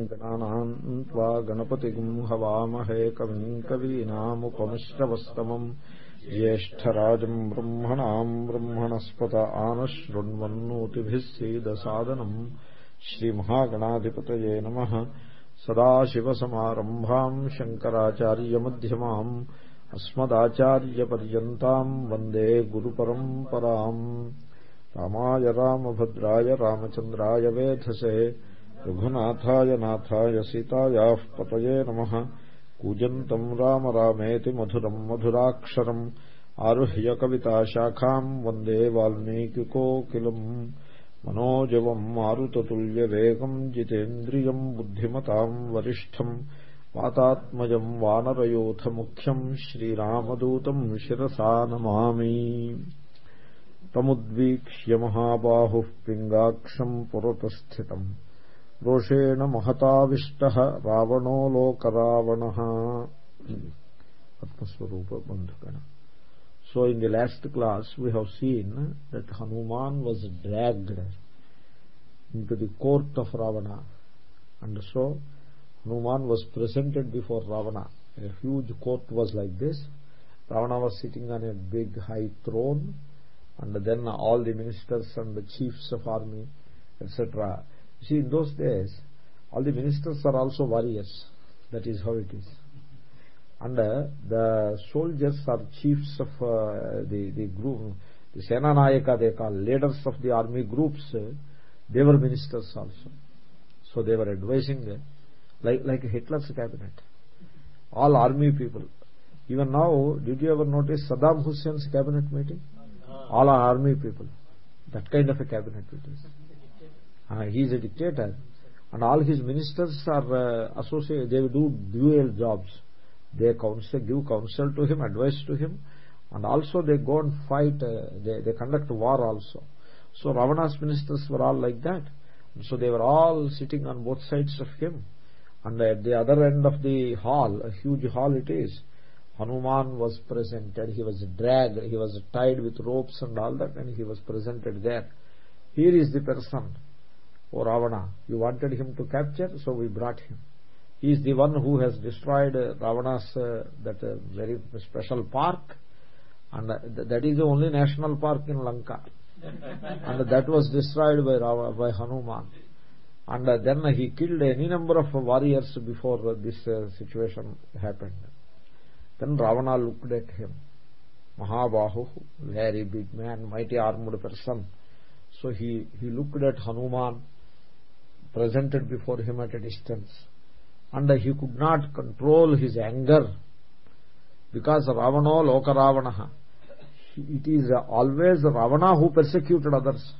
गणानाम् त्वा गणपतिगुम् हवामहे कविम् कवीनामुपमिश्रवस्तमम् ज्येष्ठराजम् ब्रह्मणाम् ब्रह्मणस्पत आनशृण्वन्नोतिभिः सीदसादनम् श्रीमहागणाधिपतये नमः सदाशिवसमारम्भाम् शङ्कराचार्यमध्यमाम् अस्मदाचार्यपर्यन्ताम् वन्दे गुरुपरम्पराम् रामाय रामभद्राय रामचन्द्राय वेधसे रघुनाथाय नाथाय सीतायाः पतये नमः। कूजन्तम् राम रामेति मधुरम् मधुराक्षरम् आरुह्य कविताशाखाम् वंदे वाल्मीकिकोकिलम्। मनोजवम् मारुततुल्यवेगम् जितेन्द्रियम् बुद्धिमताम् वरिष्ठम् वातात्मजम् वानरयोथमुख्यम् श्रीरामदूतम् शिरसा Namami. तमुद्वीक्ष्य महाबाहुः पिङ्गाक्षम् पुरतस्थितम्। रोषेण रावणो into the court of ravana and so hanuman was presented before ravana a huge court was like this ravana was sitting on a big high throne and then all the ministers and the chiefs of army etc see in those days all the ministers are also warriors. That is how it is. And uh, the soldiers are chiefs of uh, the the group the sena nayaka they call leaders of the army groups. Uh, they were ministers also. So they were advising uh, like like hitler's cabinet. All army people. Even now did you ever notice saddam hussein's cabinet meeting? All army people. That kind of a cabinet it is uh, he is a dictator. And all his ministers are uh, associated they do dual jobs. They counsel give counsel to him advice to him. And also they go and fight uh, they, they conduct war also. So ravana's ministers were all like that. So they were all sitting on both sides of him. And at the other end of the hall a huge hall it is hanuman was presented. He was dragged. He was tied with ropes and all that and he was presented there. Here is the person O Ravana, you wanted him to capture, so we brought him. He is the one who has destroyed uh, Ravana's uh, that uh, very special park, and uh, th that is the only national park in Lanka, and that was destroyed by Rava, by Hanuman. And then he killed any number of warriors before this situation happened. Then Ravana looked at him, Mahabahu, very big man, mighty armed person. So he he looked at Hanuman presented before him at a distance. And he could not control his anger because ravana loka ravana it is always ravana who persecuted others.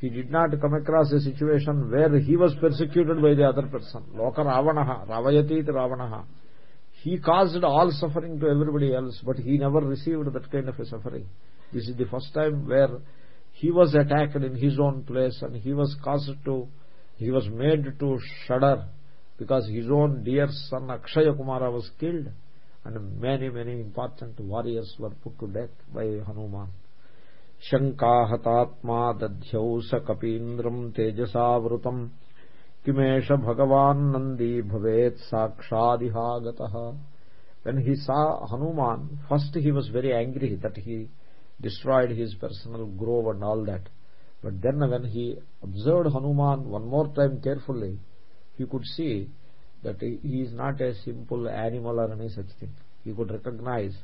He did not come across a situation where he was persecuted by the other person. Loka ravana ravayati ravana he caused all suffering to everybody else but he never received that kind of a suffering. This is the first time where he was attacked in his own place and he was caused to he was made to shudder because his own dear son Akshaya Kumara was killed and many many important warriors were put to death by Hanuman. शङ्काहतात्मा दध्यौ स कपीन्द्रम् तेजसावृतम् किमेष भगवान् नन्दी भवेत् साक्षादिहागतः when he saw Hanuman first he was very angry that he destroyed his personal grove and all that but then when he observed hanuman one more time carefully he could see that he is not a simple animal or any such thing. He could recognize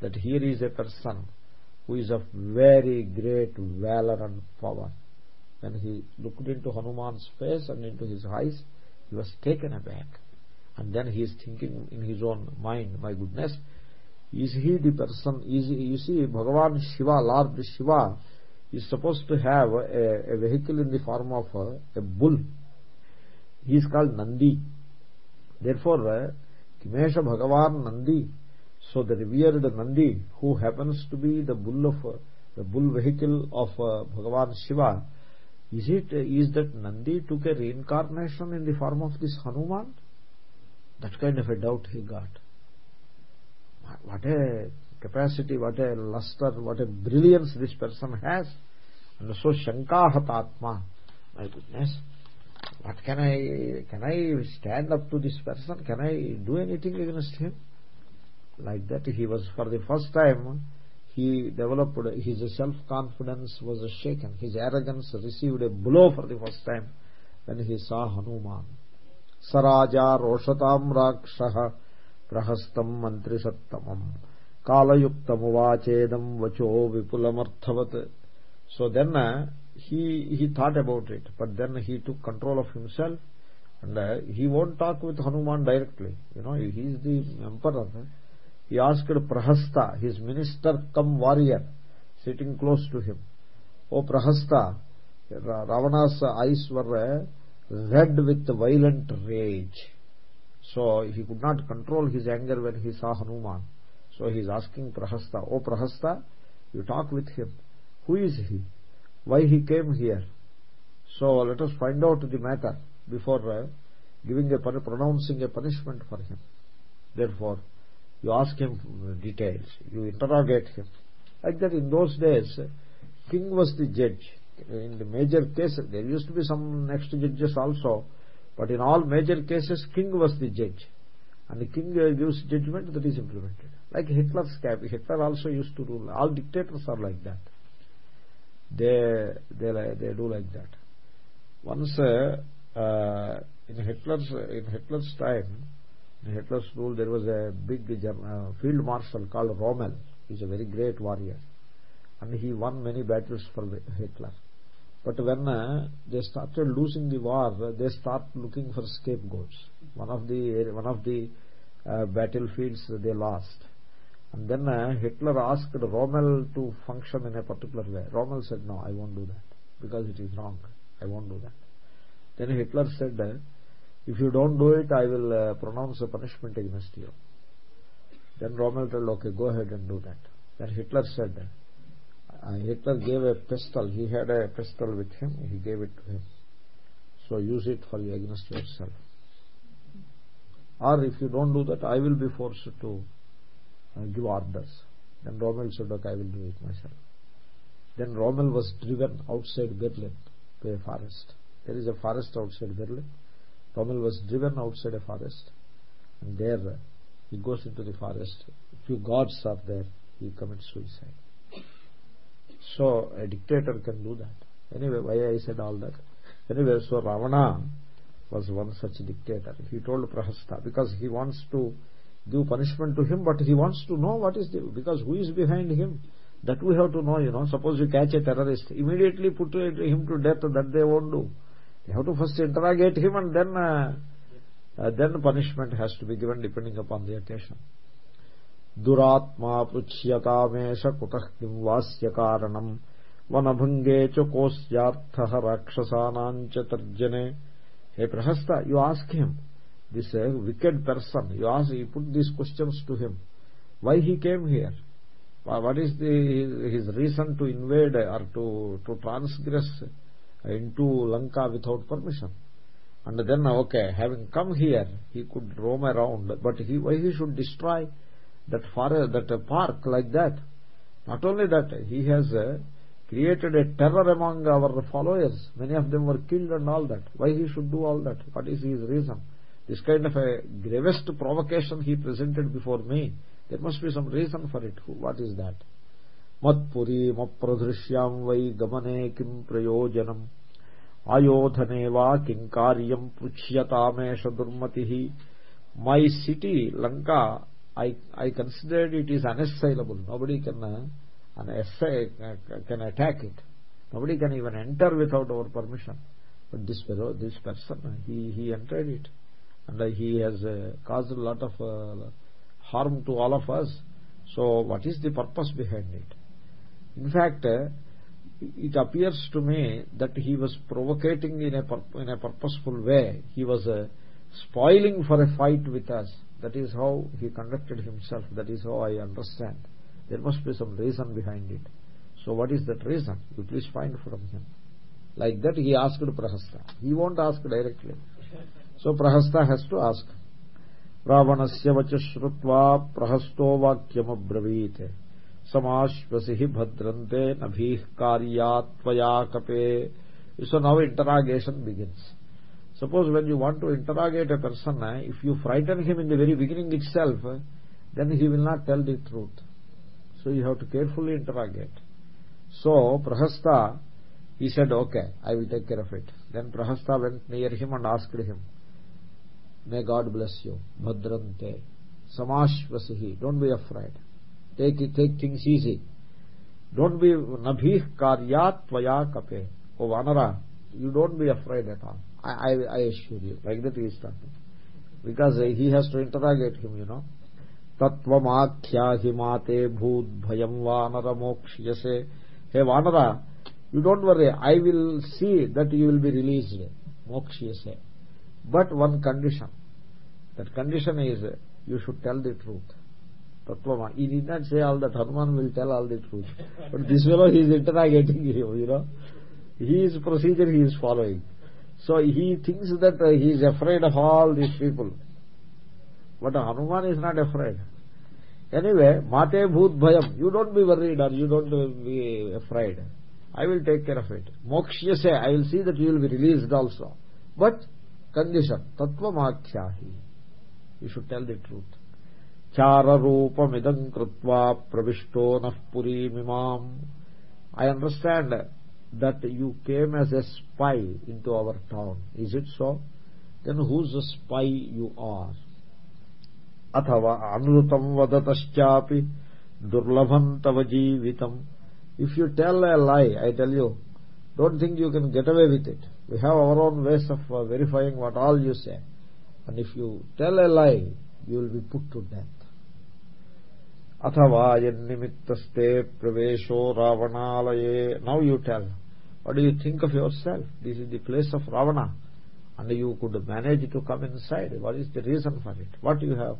that here is a person who is of very great valor and power. When he looked into hanuman's face and into his eyes he was taken aback. And then he is thinking in his own mind my goodness is he the person? Is he, you see bhagavan shiva lord shiva is supposed to have a, a vehicle in the form of a, a bull. He is called nandi. Therefore uh, kimesha bhagavan nandi. So the revered nandi who happens to be the bull of uh, the bull vehicle of uh, bhagavan shiva is it is that nandi took a reincarnation in the form of this hanuman? That kind of a doubt he got. What a capacity what a luster what a brilliance this person has. And so shankahatatma my goodness what can i can i stand up to this person? Can i do anything against him? Like that he was for the first time he developed his self confidence was shaken. His arrogance received a blow for the first time when he saw hanuman. Saraja roshatam rakshah prahastam mantrisattamam kalayuktamuvaachedam vacho vipulamarthavat so then uh, he he thought about it but then he took control of himself and uh, he won't talk with hanuman directly. You know he is the emperor. He asked prahasta his minister come warrior sitting close to him oh prahasta ravana's eyes were uh, red with violent rage. So he could not control his anger when he saw hanuman so he is asking prahasta oh prahasta you talk with him. Who is he? Why he came here? So let us find out the matter before uh, giving a pronouncing a punishment for him. Therefore you ask him details. You interrogate him. Like that in those days king was the judge. In the major cases there used to be some next judges also but in all major cases king was the judge. And the king uh, gives judgment that is implemented like hitler's cap hitler also used to rule. All dictators are like that. They they they do like that. Once uh, uh, in hitler's in hitler's time in hitler's rule there was a big uh, field marshal called rommel. He's a very great warrior. And he won many battles for hitler. But when uh, they started losing the war they start looking for scapegoats. One of the one of the uh, battlefields they lost and then uh, Hitler asked Rommel to function in a particular way. Rommel said, no, I won't do that because it is wrong. I won't do that. Then Hitler said, uh, if you don't do it, I will uh, pronounce a punishment against you. Then Rommel told, okay, go ahead and do that. Then Hitler said, uh, Hitler gave a pistol. He had a pistol with him. He gave it to him. So use it for against yourself. Or if you don't do that, I will be forced to give orders. Then Rommel said okay I will do it myself. Then Rommel was driven outside Berlin to a forest. There is a forest outside Berlin. Rommel was driven outside a forest. And there uh, he goes into the forest. Few gods are there. He commits suicide. So a dictator can do that. Anyway why I said all that? Anyway so Ravana was one such dictator. He told Prahasta because he wants to give punishment to him but he wants to know what is the because who is behind him that we have to know you know suppose you catch a terrorist immediately put him to death that they won't do you have to first interrogate him and then uh, uh, then punishment has to be given depending upon the occasion duratma pruchyakamesh kutah kim vasya karanam vanabhange च कोस्यार्थः राक्षसानां च तर्जने हे Prahasta you ask him this uh, wicked person. You ask you put these questions to him. Why he came here? What is the his, reason to invade or to to transgress into lanka without permission? And then okay having come here he could roam around. But he why he should destroy that forest that park like that? Not only that he has uh, created a terror among our followers. Many of them were killed and all that. Why he should do all that? What is his reason this kind of a gravest provocation he presented before me there must be some reason for it. What is that? Matpuri mapradrishyam vai gamane kim prayojanam. Ayodhane va kinkaryam puchyatamesh durmatihi. My city lanka i i considered it is unassailable. Nobody can uh, an essay, uh, can attack it. Nobody can even enter without our permission. But this fellow this person he he entered it and he has uh, caused a lot of uh, harm to all of us. So what is the purpose behind it? In fact uh, it appears to me that he was provocating in a in a purposeful way. He was uh, spoiling for a fight with us. That is how he conducted himself. That is how i understand. There must be some reason behind it. So what is that reason? You please find from him. Like that he asked prahasta he won't ask directly so prahasta has to ask ravanasya vacha shrutva prahasto vakyam abravit samashvasihi bhadrante nabhih karyatvaya kape so now interrogation begins suppose when you want to interrogate a person if you frighten him in the very beginning itself then he will not tell the truth so you have to carefully interrogate so prahasta he said okay i will take care of it then prahasta went near him and asked him may god bless you bhadrante samashvasihi don't be afraid take it, take things easy don't be nabhih karyat tvaya kape oh vanara you don't be afraid at all I, I, I assure you like that he is talking because he has to interrogate him you know तत्वमाख्याहि माते भूत भयम वानर मोक्ष्यसे हे वानरा you don't worry i will see that you will be released mokshyase but one condition that condition is you should tell the truth tatvama he did not say all that hanuman will tell all the truth but this fellow he is interrogating you you know his procedure he is following so he thinks that he is afraid of all these people but hanuman is not afraid anyway mate bhoot bhayam you don't be worried or you don't be afraid i will take care of it moksha say i will see that you will be released also but condition tattvamakhyahi you you should tell the truth चारूपमिदं कृत्वा प्रविष्टो नुरी मीमां I understand that you came as a spy into our town is it so then whose a spy you are अथवा अनुत वदतचा दुर्लभं तव जीवित if you tell a lie I tell you don't think you can get away with it we have our own ways of verifying what all you set and if you tell a lie you will be put to death. Athava yannimittaste pravesho ravanalaye now you tell. What do you think of yourself? This is the place of ravana. And you could manage to come inside. What is the reason for it? What you have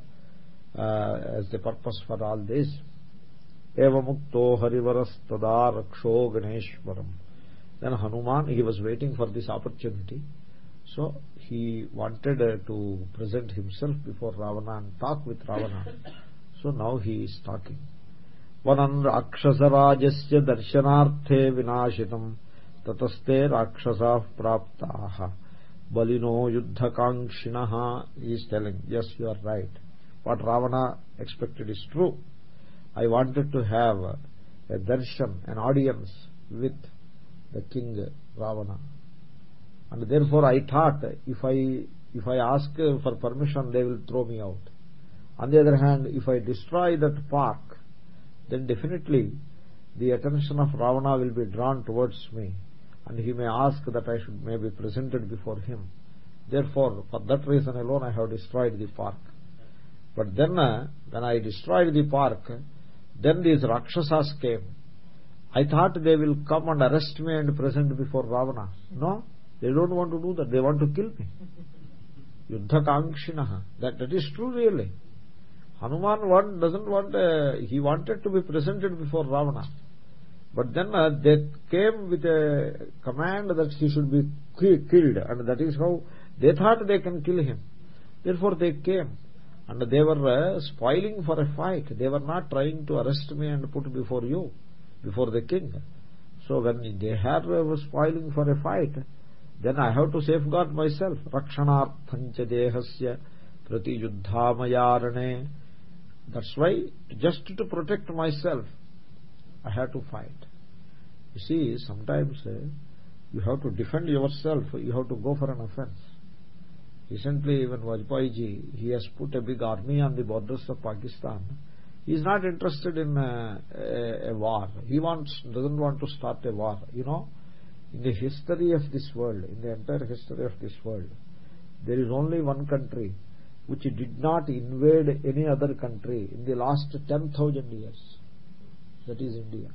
uh, as the purpose for all this? Evamukto harivarastada raksho ganeshwaram then hanuman he was waiting for this opportunity. So he wanted uh, to present himself before Ravana and talk with Ravana. So now he is talking. वनन् राक्षसराजस्य दर्शनार्थे विनाशितम् ततस्ते राक्षसाः प्राप्ताः बलिनो युद्धकाङ्क्षिणः is telling yes you are right what Ravana expected is true I wanted to have a darshan an audience with the king Ravana and therefore i thought if i if i ask for permission they will throw me out. On the other hand if i destroy that park then definitely the attention of ravana will be drawn towards me. And he may ask that i should may be presented before him. Therefore for that reason alone i have destroyed the park. But then uh, when i destroyed the park then these rakshasas came. I thought they will come and arrest me and present before ravana. No they don't want to do that. They want to kill me. Yuddha kankshinaha that that is true really. Hanuman one doesn't want he wanted to be presented before ravana. But then uh, they came with a command that he should be killed. And that is how they thought they can kill him. Therefore they came. And they were uh, spoiling for a fight. They were not trying to arrest me and put before you before the king. So when they had uh, spoiling for a fight then i have to safeguard myself. Rakshanartham cha dehasya prati yuddhamayarane that's why just to protect myself i have to fight. You see sometimes uh, you have to defend yourself. You have to go for an offense. Recently even Vajpayee he has put a big army on the borders of Pakistan. He is not interested in a, a, a war. He wants doesn't want to start a war you know in the history of this world in the entire history of this world there is only one country which did not invade any other country in the last 10000 years. That is india.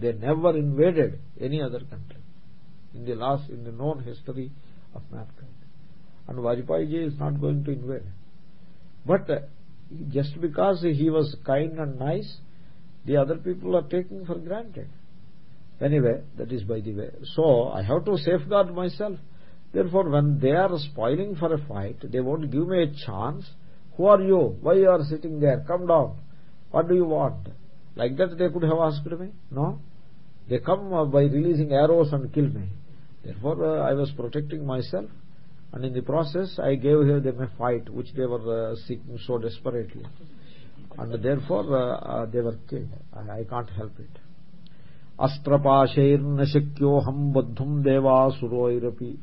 They never invaded any other country in the last in the known history of mankind. And Vajpayee ji is not going to invade. But uh, just because he was kind and nice the other people are taking for granted anyway that is by the way. So I have to safeguard myself. Therefore when they are spoiling for a fight they won't give me a chance. Who are you? Why are you are sitting there? Come down. What do you want? Like that they could have asked me? No. They come uh, by releasing arrows and kill me. Therefore uh, i was protecting myself. And in the process i gave them a fight which they were uh, seeking so desperately. And therefore uh, uh, they were killed. I, I can't help it astrapashairna shakyoham baddhum devasuroirapi.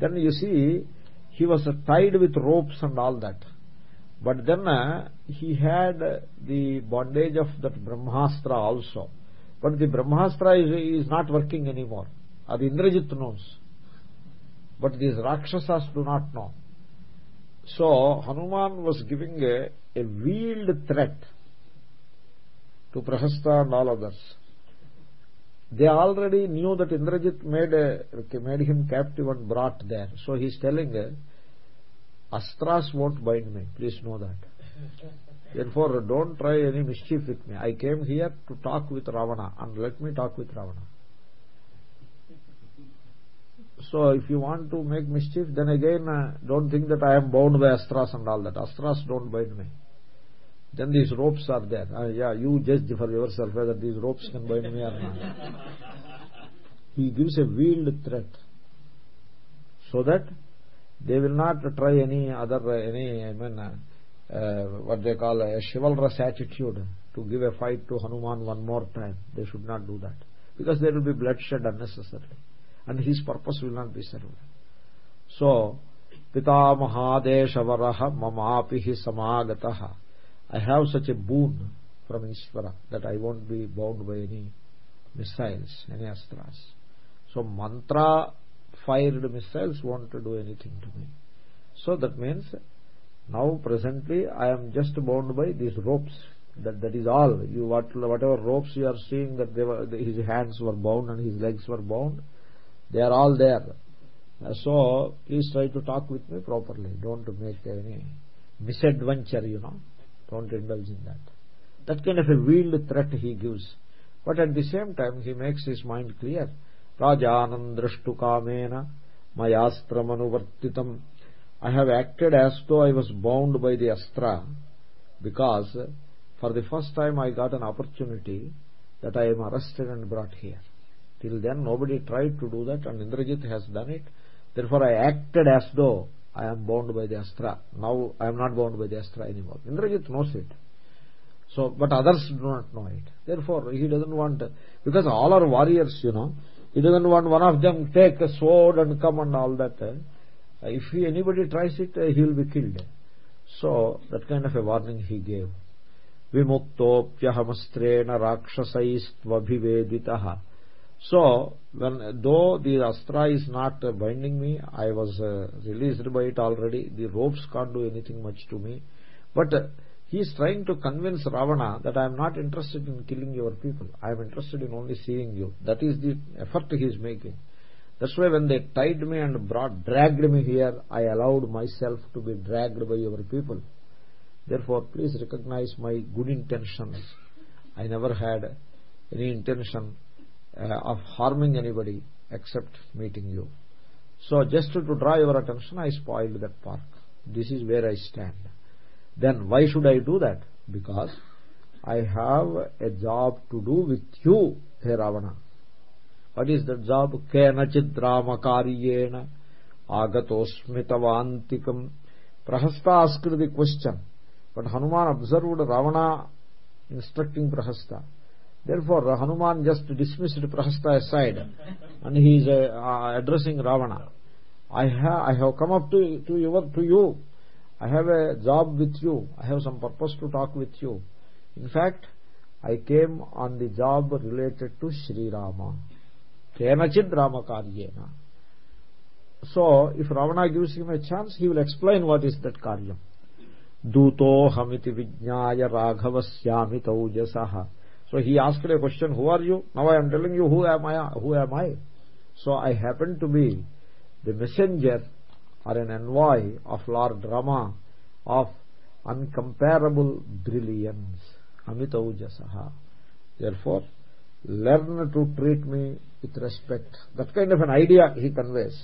Then you see he was tied with ropes and all that. But then uh, he had the bondage of that brahmastra also. But the brahmastra is, not working anymore. The indrajit knows. But these rakshasas do not know. So hanuman was giving a veiled threat to prahasta and all others they already knew that indrajit made a, made him captive and brought there. So he is telling astras won't bind me. Please know that. Therefore don't try any mischief with me. I came here to talk with ravana and let me talk with ravana. So if you want to make mischief then again uh, don't think that i am bound by astras and all that. Astras don't bind me then these ropes are there. Uh, yeah you judge for yourself whether these ropes can bind me or not. He gives a veiled threat so that they will not try any other any i mean uh, uh, what they call a chivalrous attitude to give a fight to hanuman one more time. They should not do that because there will be bloodshed unnecessarily and his purpose will not be served. So pitamahadeshavarah mamapi samagatah i have such a boon from ishvara that i won't be bound by any missiles any astras. So mantra fired missiles won't do anything to me. So that means now presently i am just bound by these ropes. That that is all. You what whatever ropes you are seeing that they were his hands were bound and his legs were bound they are all there. Uh, so please try to talk with me properly. Don't make any misadventure you know don't indulge in that. That kind of a veiled threat he gives. But at the same time he makes his mind clear. Rajanan drashtu kamena mayastram i have acted as though i was bound by the astra because for the first time i got an opportunity that i am arrested and brought here. Till then nobody tried to do that and indrajit has done it. Therefore i acted as though i am bound by the astra. Now i am not bound by the astra anymore. Indrajit knows it. So but others do not know it. Therefore he doesn't want because all are warriors you know. He doesn't want one of them take a sword and come and all that. If he, anybody tries it he will be killed. So that kind of a warning he gave. Vimuktopyahamstrena rakshasaitvabhiveditah so when though the astra is not binding me i was uh, released by it already. The ropes can't do anything much to me. But he is trying to convince ravana that i am not interested in killing your people. I am interested in only seeing you. That is the effort he is making. That's why when they tied me and brought dragged me here i allowed myself to be dragged by your people. Therefore please recognize my good intentions. I never had any intention uh, of harming anybody except meeting you. So just to draw your attention i spoiled that park this is where i stand. Then why should i do that? Because i have a job to do with you he ravana. What is that job? Kenachid ramakaryena agatosmitavantikam prahasta asked the question. But hanuman observed ravana instructing prahasta therefore hanuman just dismissed prahasta aside and he is uh, addressing ravana i have i have come up to to your to you I have a job with you. I have some purpose to talk with you. In fact, I came on the job related to Sri Rama. Kenachid Rama Karyena. So, if Ravana gives him a chance, he will explain what is that Karyam. Vijnaya raghavasya taujasaha. So he asked a question, who are you? Now I am telling you who am I. Who am I? So I happen to be the messenger or an envoy of Lord Rama of uncomparable brilliance. Amitaujasaha. Therefore, learn to treat me with respect. That kind of an idea he conveys.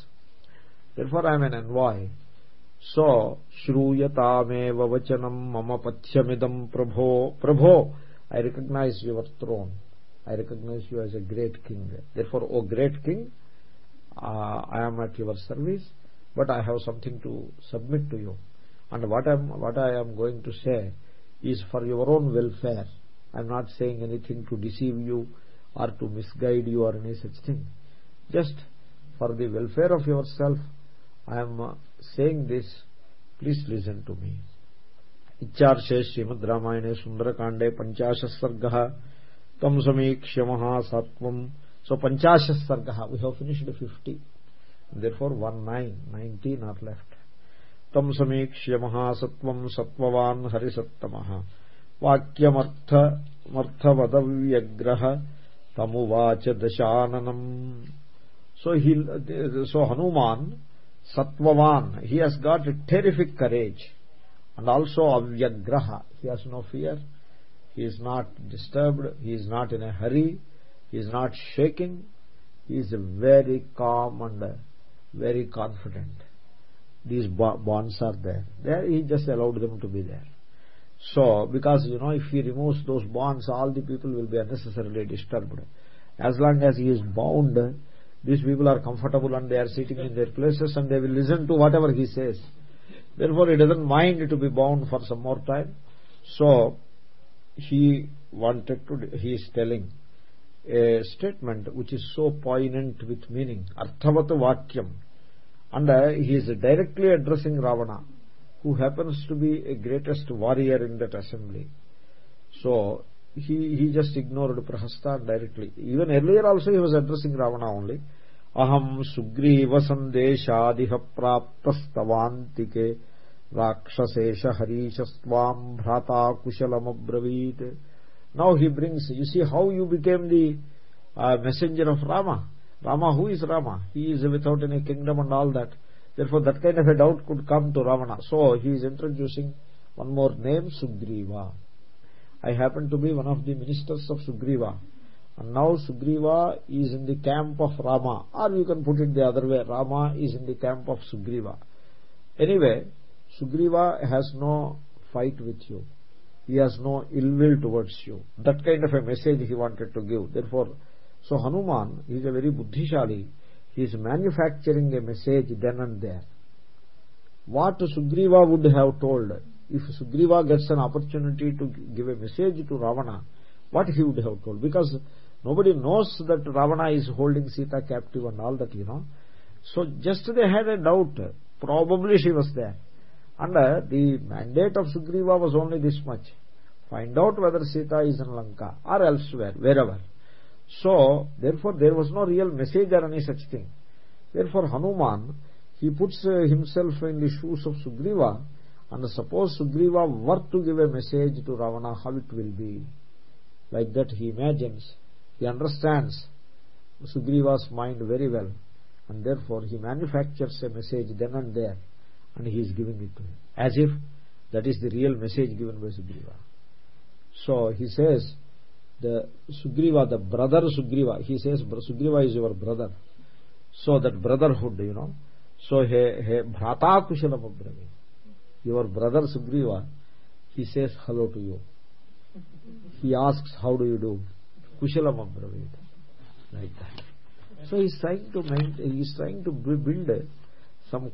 Therefore, I am an envoy. So, Shruyatamev vachanam mama pathyamidam prabho. Prabho, I recognize your throne. I recognize you as a great king. Therefore, O great king, uh, i am at your service but i have something to submit to you and what i am what i am going to say is for your own welfare i am not saying anything to deceive you or to misguide you or any such thing just for the welfare of yourself i am uh, saying this please listen to me इत्यार्षे श्रीमद्रामायणे सुन्दरकाण्डे पञ्चाशः सर्गः त्वं समीक्ष्य महासात्वम् सो पञ्चाशः सर्गः we have finished fifty there four one nine nineteen are left त्वं समीक्ष्य महासत्त्वम् सत्त्ववान् हरिसत्तमः। वाक्यमर्थमर्थवदव्यग्रः तमुवाच दशाननम्। सो हि सो Hanuman सत्त्ववान्। He has got terrific courage and also avyagraha he has no fear. He is not disturbed. He is not in a hurry. He is not shaking. He is very calm and very confident. These bonds are there. There he just allowed them to be there. So because you know if he removes those bonds all the people will be unnecessarily disturbed. As long as he is bound these people are comfortable and they are sitting in their places and they will listen to whatever he says therefore he doesn't mind to be bound for some more time. So he wanted to he is telling a statement which is so poignant with meaning. Arthavat vakyam. And uh, he is directly addressing ravana who happens to be a greatest warrior in that assembly. So he he just ignored prahasta directly. Even earlier also he was addressing ravana only. Aham sugriva sandeshadih praptastavantike harishastvam bhrata kushalam abravit now he brings you see how you became the uh, messenger of rama. Rama who is rama? He is without any kingdom and all that. Therefore that kind of a doubt could come to ravana so he is introducing one more name sugriva. I happen to be one of the ministers of sugriva. And now sugriva is in the camp of rama. Or you can put it the other way rama is in the camp of sugriva. Anyway sugriva has no fight with you. He has no ill will towards you. That kind of a message he wanted to give. Therefore so hanuman is a very buddhishali. He is manufacturing a message then and there. What sugriva would have told if sugriva gets an opportunity to give a message to ravana what he would have told? Because nobody knows that ravana is holding sita captive and all that you know. So just they had a doubt. Probably she was there and uh, the mandate of sugriva was only this much find out whether Sita is in Lanka or elsewhere, wherever. So, therefore, there was no real message or any such thing. Therefore, Hanuman, he puts uh, himself in the shoes of Sugriva, and suppose Sugriva were to give a message to Ravana, how it will be. Like that he imagines, he understands Sugriva's mind very well, and therefore he manufactures a message then and there, and he is giving it to him, as if that is the real message given by Sugriva so he says the sugriva the brother sugriva he says sugriva is your brother so that brotherhood you know so he he bhrata kushalam abrami your brother sugriva he says hello to you he asks how do you do kushalam abrami like that so he is trying to maintain is trying to build some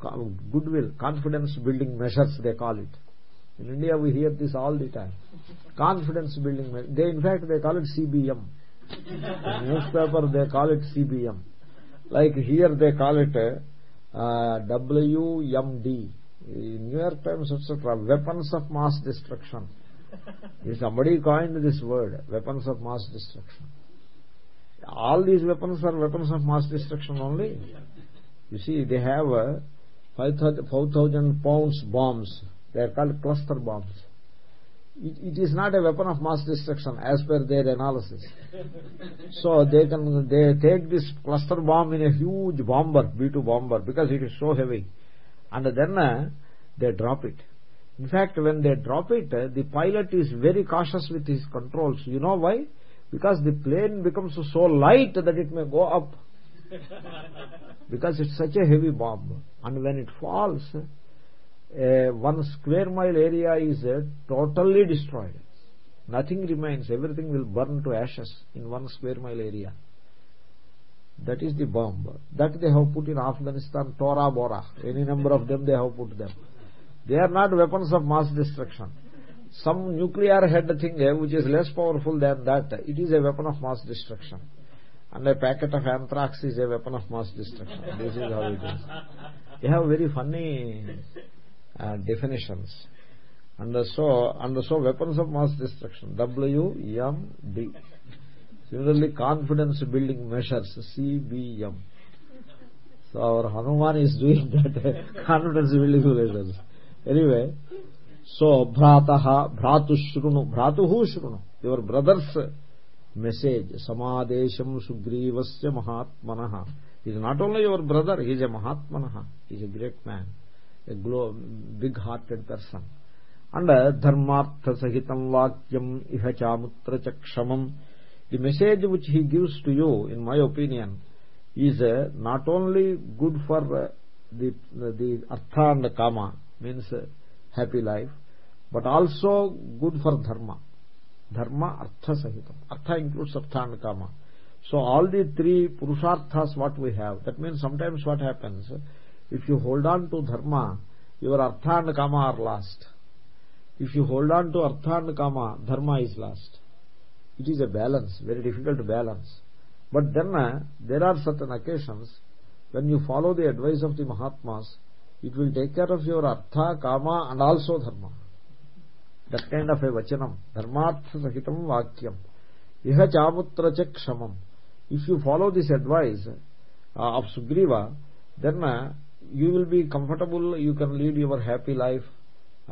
goodwill confidence building measures they call it. In india we hear this all the time. Confidence building they in fact they call it cbm in newspaper they call it cbm like here they call it uh, wmd in new york times etc weapons of mass destruction. Somebody coined this word weapons of mass destruction. All these weapons are weapons of mass destruction only you see they have uh, 5000 pounds bombs. They are called cluster bombs. It, it is not a weapon of mass destruction as per their analysis. So they can they take this cluster bomb in a huge bomber b2 bomber because it is so heavy. And then uh, they drop it. In fact when they drop it uh, the pilot is very cautious with his controls. You know why? Because the plane becomes so light that it may go up because it's such a heavy bomb. And when it falls uh, one square mile area is uh, totally destroyed. Nothing remains. Everything will burn to ashes in one square mile area. That is the bomb. That they have put in afghanistan tora bora. Any number of them they have put them. They are not weapons of mass destruction. Some nuclear head thing eh, which is less powerful than that it is a weapon of mass destruction and a packet of anthrax is a weapon of mass destruction. This is how it is. They have very funny uh, definitions. And so and so weapons of mass destruction. W m d. Similarly confidence building measures. Cbm so our hanuman is doing that confidence building measures. Anyway so bhratushrunu bhratuhu shrunu your brother's message samadesham sugrivasya mahatmanah he is not only your brother he a mahatmanah he is a great man a big hearted person. And uh, dharmartha sahitam vakyam iha chamutra chakshamam the message which he gives to you in my opinion is uh, not only good for uh, the the artha and kama means happy life but also good for dharma dharma artha sahitam artha includes artha and kama so all the three purusharthas what we have. That means sometimes what happens if you hold on to dharma your artha and kama are lost if you hold on to artha and kama dharma is lost it is a balance very difficult to balance. But then uh, there are certain occasions when you follow the advice of the mahatmas it will take care of your artha kama and also dharma advice uh, of sugriva then uh, you will be comfortable you can lead your happy life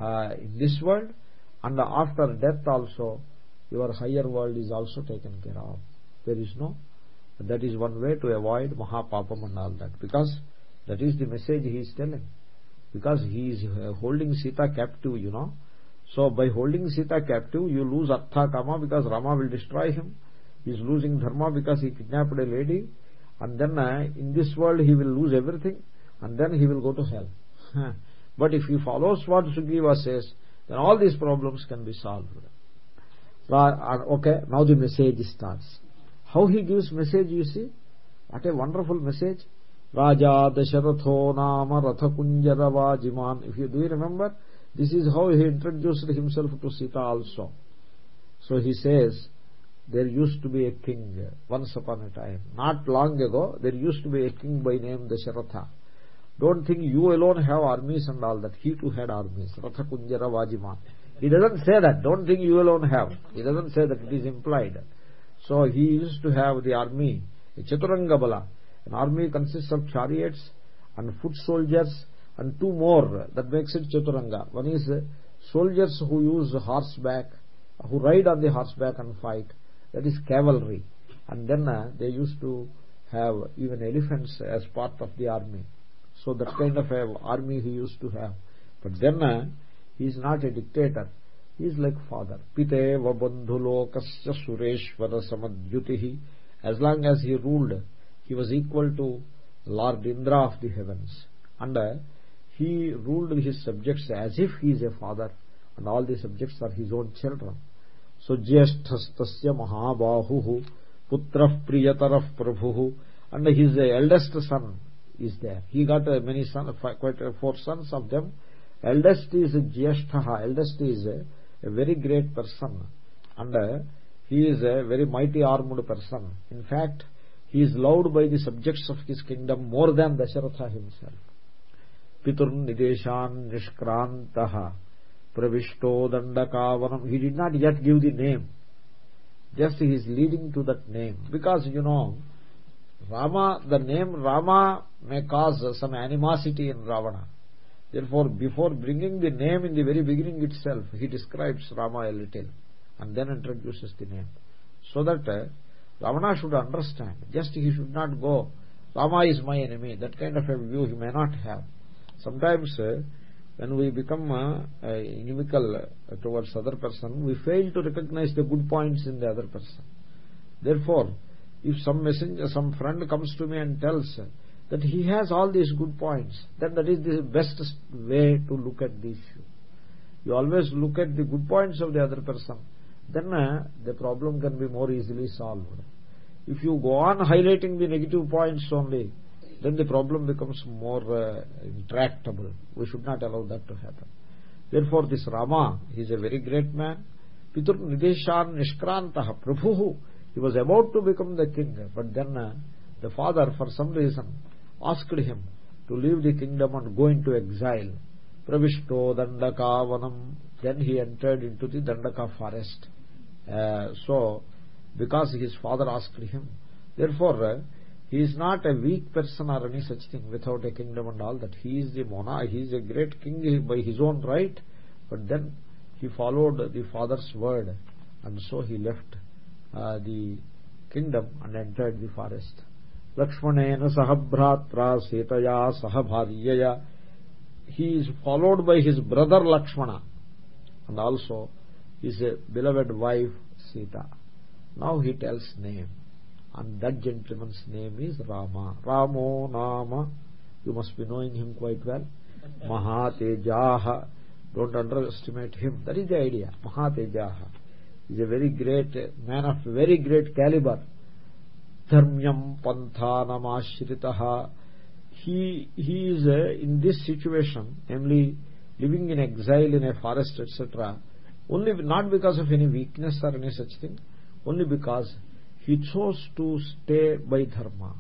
uh, in this world and after death also your higher world is also taken care of there is no that is one way to avoid mahapapam and all that because that is the message he is telling because he is uh, holding sita captive you know so by holding sita captive you lose artha kama because rama will destroy him he is losing dharma because he kidnapped a lady and then uh, in this world he will lose everything and then he will go to hell but if he follows what sugriva says then all these problems can be solved okay now the message starts how he gives message you see what a wonderful message Raja Dasharatho Nama Ratha Kunjaravajiman. If you do you remember, this is how he introduced himself to Sita also. So he says, there used to be a king once upon a time. Not long ago, there used to be a king by name Dasharatha. Don't think you alone have armies and all that. He too had armies. Ratha Kunjara Vajiman. He doesn't say that. Don't think you alone have. He doesn't say that. It is implied. So he used to have the army, Chaturanga Bala an army consists of chariots and foot soldiers and two more that makes it chaturanga. One is soldiers who use horseback who ride on the horseback and fight that is cavalry. And then uh, they used to have even elephants as part of the army. So that kind of a army he used to have. But then uh, he is not a dictator. He is like father. Piteva bandhulokasya sureshwara samadyutihi as long as he ruled he was equal to Lord Indra of the heavens. And uh, he ruled his subjects as if he is a father and all the subjects are his own children. So jyeshthastasya mahabahu putra priyatarah prabhu and his eldest son is there. He got uh, many sons quite uh, four sons of them. Eldest is jyeshtha. Eldest is a, very great person and uh, he is a very mighty armed person. In fact he is loved by the subjects of his kingdom more than Dasharatha himself. Pitur Nideshan Nishkrantaha Pravishto Dandakavanam. He did not yet give the name. Just he is leading to that name. Because, you know, Rama, the name Rama may cause some animosity in Ravana. Therefore, before bringing the name in the very beginning itself, he describes Rama a little and then introduces the name. So that uh, Ravana should understand. Just he should not go, Rama is my enemy. That kind of a view he may not have. Sometimes uh, when we become uh, inimical uh, towards other person, we fail to recognize the good points in the other person. Therefore, if some messenger, some friend comes to me and tells that he has all these good points, then that is the best way to look at the issue. You always look at the good points of the other person then the problem can be more easily solved if you go on highlighting the negative points only then the problem becomes more uh, intractable. We should not allow that to happen. Therefore this rama he is a very great man. Pitur nideshan nishkrantah prabhu he was about to become the king but then uh, the father for some reason asked him to leave the kingdom and go into exile. Pravishto dandakavanam. Then he entered into the dandaka forest. Uh, so because his father asked him. Therefore uh, he is not a weak person or any such thing without a kingdom and all that. He is the monarch he is a great king by his own right. But then he followed the father's word and so he left uh, the kingdom and entered the forest. Lakshmanena sahabhratra sitaya sahabharyaya he is followed by his brother lakshmana and also his beloved wife sita. Now he tells name and that gentleman's name is Rama. Ramo Nama, you must be knowing him quite well. Mahatejaha, don't underestimate him. That is the idea. Mahatejaha is a very great man of very great caliber. Dharmyam panthanam He, he is uh, in this situation, namely living in exile in a forest, etc. Only not because of any weakness or any such thing, only because he chose to stay by dharma.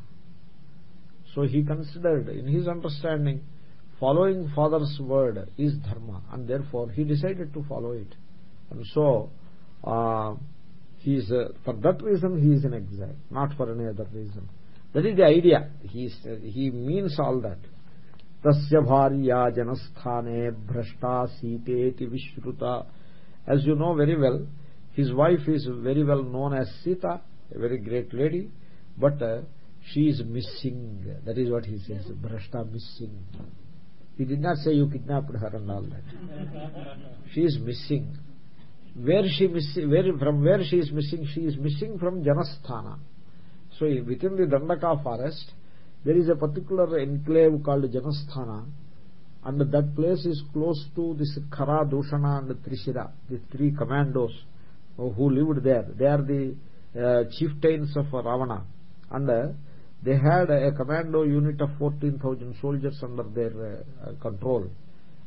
So he considered in his understanding following father's word is dharma and therefore he decided to follow it. And so uh, he is uh, for that reason he is in exile not for any other reason. That is the idea. He is, uh, he means all that. Tasya bharya janasthane bhrashta siteti vishruta. As you know very well his wife is very well known as sita a very great lady but uh, she is missing. That is what he says brashta missing. He did not say you kidnapped her and all that. She is missing. Where she missing where from where she is missing? She is missing from janasthana. So within the dandaka forest there is a particular enclave called janasthana. And that place is close to this khara dushana and trishira the three commandos who lived there. They are the uh, chieftains of Ravana. And uh, they had a commando unit of 14,000 soldiers under their uh, control.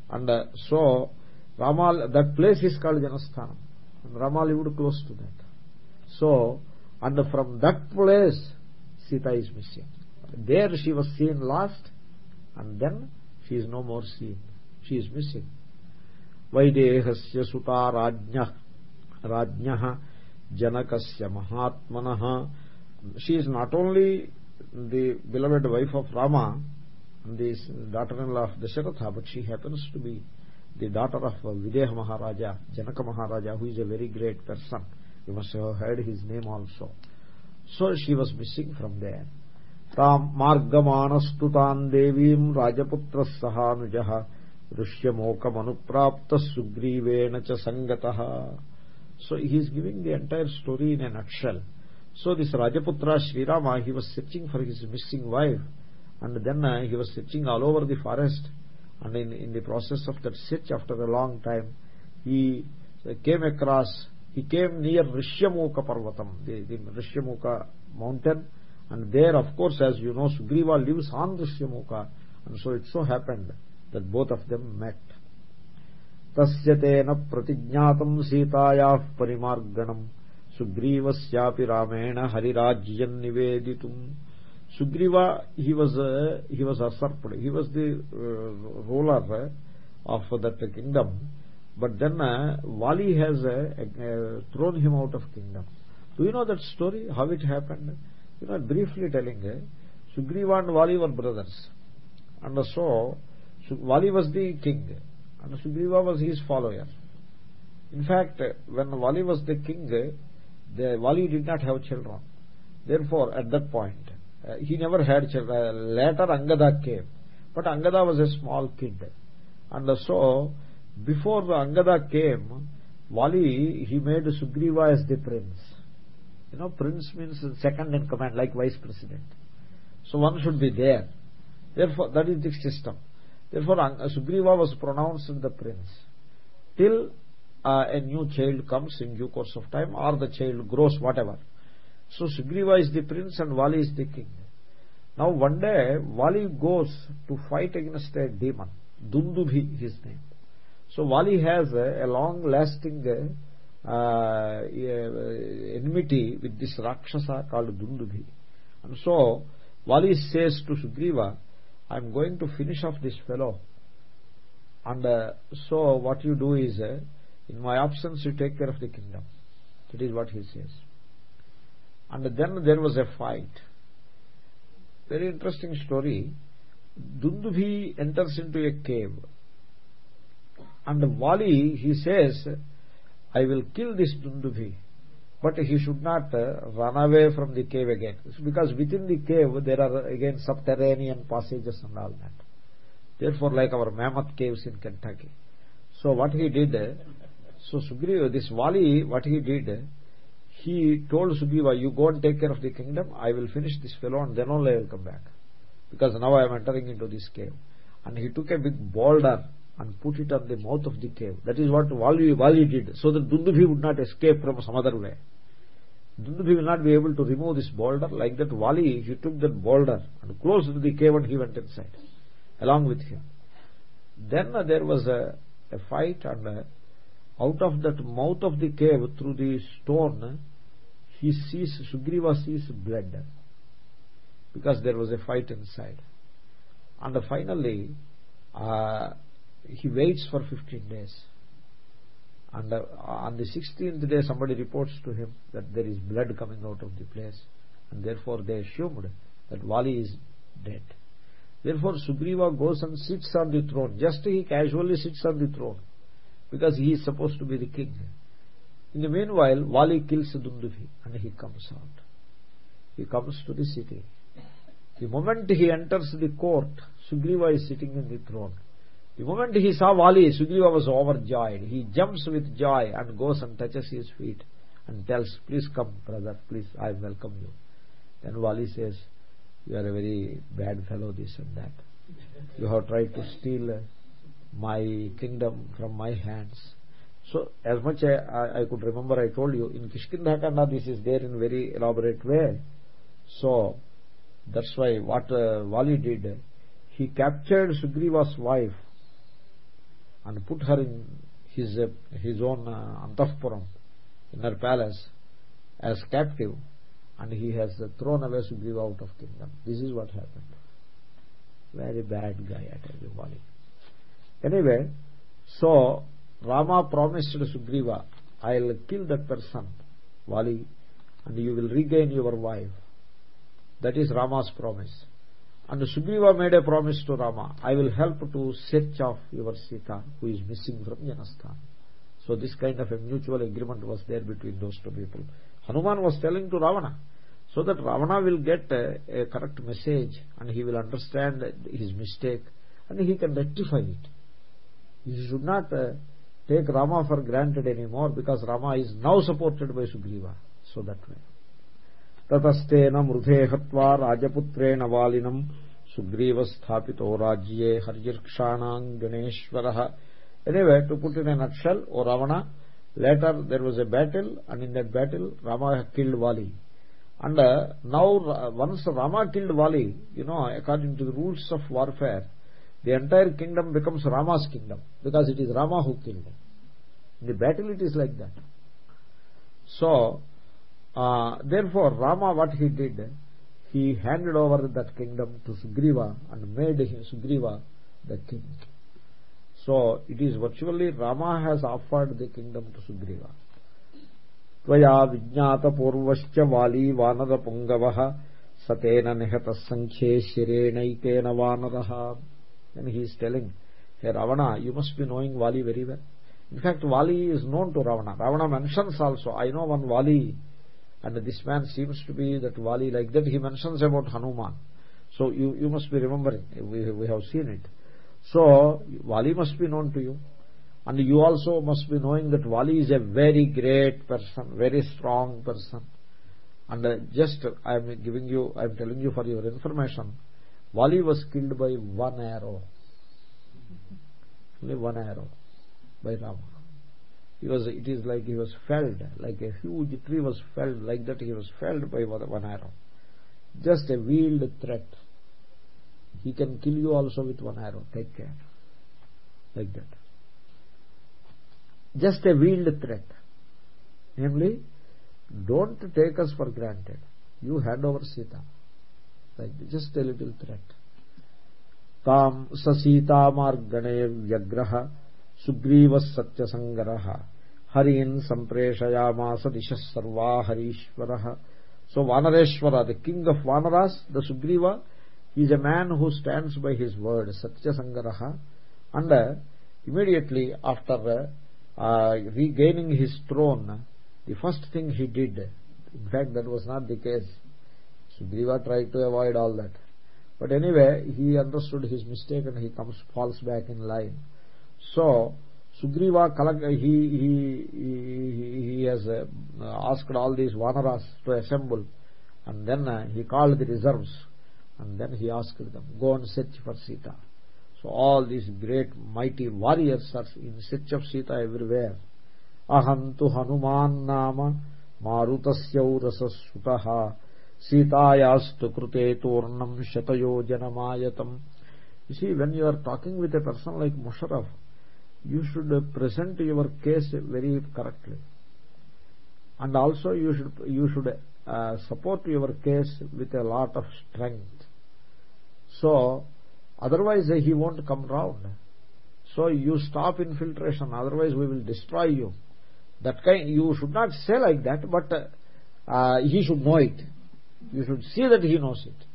And so Ramal that place is called Janasthanam. And Rama lived close to that. So and from that place Sita is missing. There she was seen last and then she is no more seen. She is missing. Vaidehasya Suta Rajnya Rajnya janakasya Mahatmanaha, she is not only the beloved wife of rama the daughter-in-law of dasharatha but she happens to be the daughter of uh, videha maharaja janaka maharaja who is a very great person. You must have heard his name also. So she was missing from there. Tam margamanastu tan devim rajaputra sahanujah దృశ్యమోకమనుప్రాప్త సుగ్రీవేణ చ సంగత so he is giving the entire story in a nutshell. So this rajaputra Sri Rama he was searching for his missing wife. And then uh, he was searching all over the forest. And in, in the process of that search after a long time he uh, came across he came near Rishyamuka Parvatam the, the Rishyamuka mountain. And there of course as you know Sugriva lives on Rishyamuka and so it so happened that both of them met तस्तेन प्रतिज्ञात सीताया पिमागनम सुग्रीवस्या राण हरिराज्य निवेदि Sugriva he was he was a usurped the ruler of that kingdom but then Vali has thrown him out of kingdom do you know that story how it happened you not briefly telling Sugriva and Vali were brothers and so Vali was the king and Sugriva was his follower. In fact, when Vali was the king, the Vali did not have children. Therefore, at that point, uh, he never had children. Uh, later Angada came. But Angada was a small kid. And so, before Angada came, Vali, he made Sugriva as the prince. You know, prince means second in command, like vice president. So one should be there. Therefore, that is the system therefore sugriva was pronounced the prince. Till uh, a new child comes in due course of time or the child grows whatever. So sugriva is the prince and vali is the king. Now one day vali goes to fight against a demon. Dundubhi his name. So vali has a, a long lasting uh, uh, enmity with this rakshasa called dundubhi. And so vali says to sugriva i am going to finish off this fellow. And uh, so what you do is uh, in my absence you take care of the kingdom. That is what he says. And then there was a fight. Very interesting story. Dundubhi enters into a cave. And vali he says i will kill this dundubhi but he should not uh, run away from the cave again. Because within the cave there are again subterranean passages and all that. Therefore like our mammoth caves in kentucky. So what he did so sugriva this vali what he did he told sugriva you go and take care of the kingdom. I will finish this fellow and then only i will come back. Because now i am entering into this cave. And he took a big boulder and put it on the mouth of the cave. That is what vali, vali did so that dundubhi would not escape from some other way dundubhi will not be able to remove this boulder like that vali he took that boulder and closed the cave and he went inside along with him. Then uh, there was a, a fight and uh, out of that mouth of the cave through the stone he sees sugriva sees blood because there was a fight inside. And finally uh, he waits for 15 days. And uh, on the 16th day somebody reports to him that there is blood coming out of the place. And therefore they assumed that Vali is dead. Therefore Sugriva goes and sits on the throne. Just he casually sits on the throne because he is supposed to be the king. In the meanwhile Vali kills Dundubhi and he comes out. He comes to the city. The moment he enters the court Sugriva is sitting in the throne the moment he saw Vali Sugriva was overjoyed. He jumps with joy and goes and touches his feet and tells please come brother please I welcome you. Then Vali says you are a very bad fellow this and that. You have tried to steal my kingdom from my hands. So as much I, I could remember I told you in Kishkindhakanda this is there in very elaborate way. So that's why what uh, Vali did he captured Sugriva's wife and put her in his uh, his own uh, in her palace as captive and he has thrown away Sugriva out of kingdom. This is what happened. Very bad guy at everybody anyway so Rama promised Sugriva I'll kill that person Vali and you will regain your wife. That is Rama's promise and Sugriva made a promise to Rama I will help to search of your Sita who is missing from Janasthan. So this kind of a mutual agreement was there between those two people. Hanuman was telling to Ravana so that Ravana will get a, correct message and he will understand his mistake and he can rectify it. You should not uh, take Rama for granted anymore because Rama is now supported by Sugriva so that way ततस्तेन मृधे हवा राजपुत्रेण वालिनम सुग्रीवस्था राज्ये हरियक्षाणा गणेशर anyway to put in a nutshell oh Ravana later there was a battle and in that battle Rama killed Vali and now one Rama killed Vali you know according to the rules of warfare the entire kingdom becomes Rama's kingdom because it is Rama who kingdom battle it is like that so uh, therefore rama what he did he handed over that kingdom to sugriva and made him sugriva the king so it is virtually rama has offered the kingdom to sugriva त्वया विज्ञातपूर्वश्च वाली वानरपुङ्गवः सतेन निहतः सङ्ख्ये शिरेणैकेन वानरः and he is telling hey ravana you must be knowing vali very well in fact vali is known to ravana ravana mentions also i know one vali and this man seems to be that Vali like that he mentions about Hanuman. So you, you must be remembering. We, we have seen it. So Vali must be known to you. And you also must be knowing that Vali is a very great person very strong person. And uh, just I am giving you I am telling you for your information. Vali was killed by one arrow. Only one arrow. By Rama he was it is like he was felled like a huge tree was felled like that he was felled by one arrow. Just a veiled threat. He can kill you also with one arrow. Take care. Like that. Just a veiled threat. Namely don't take us for granted. You hand over sita. Like just a little threat. Tam sasita margane vyagraha Sugriva सत्यसंगर हरीन संप्रेषयामास दिश सर्वा Harishwar so vanareshwara the king of vanaras the sugriva is a man who stands by his word satya sangaraha and uh, immediately after uh, regaining his throne the first thing he did in fact that was not the case sugriva tried to avoid all that but anyway he understood his mistake and he comes falls back in line so sugriva he he he, has uh, asked all these vanaras to assemble. And then uh, he called the reserves. And then he asked them go and search for sita. So all these great mighty warriors are in search of sita everywhere. Aham tu hanuman nama marutasya rasasutah sitayastu krute turnam shatayo janamayatam. You see when you are talking with a person like musharraf you should present your case very correctly. And also you should you should uh, support your case with a lot of strength. So otherwise he won't come round. So you stop infiltration otherwise we will destroy you. That kind you should not say like that but uh, he should know it. You should see that he knows it.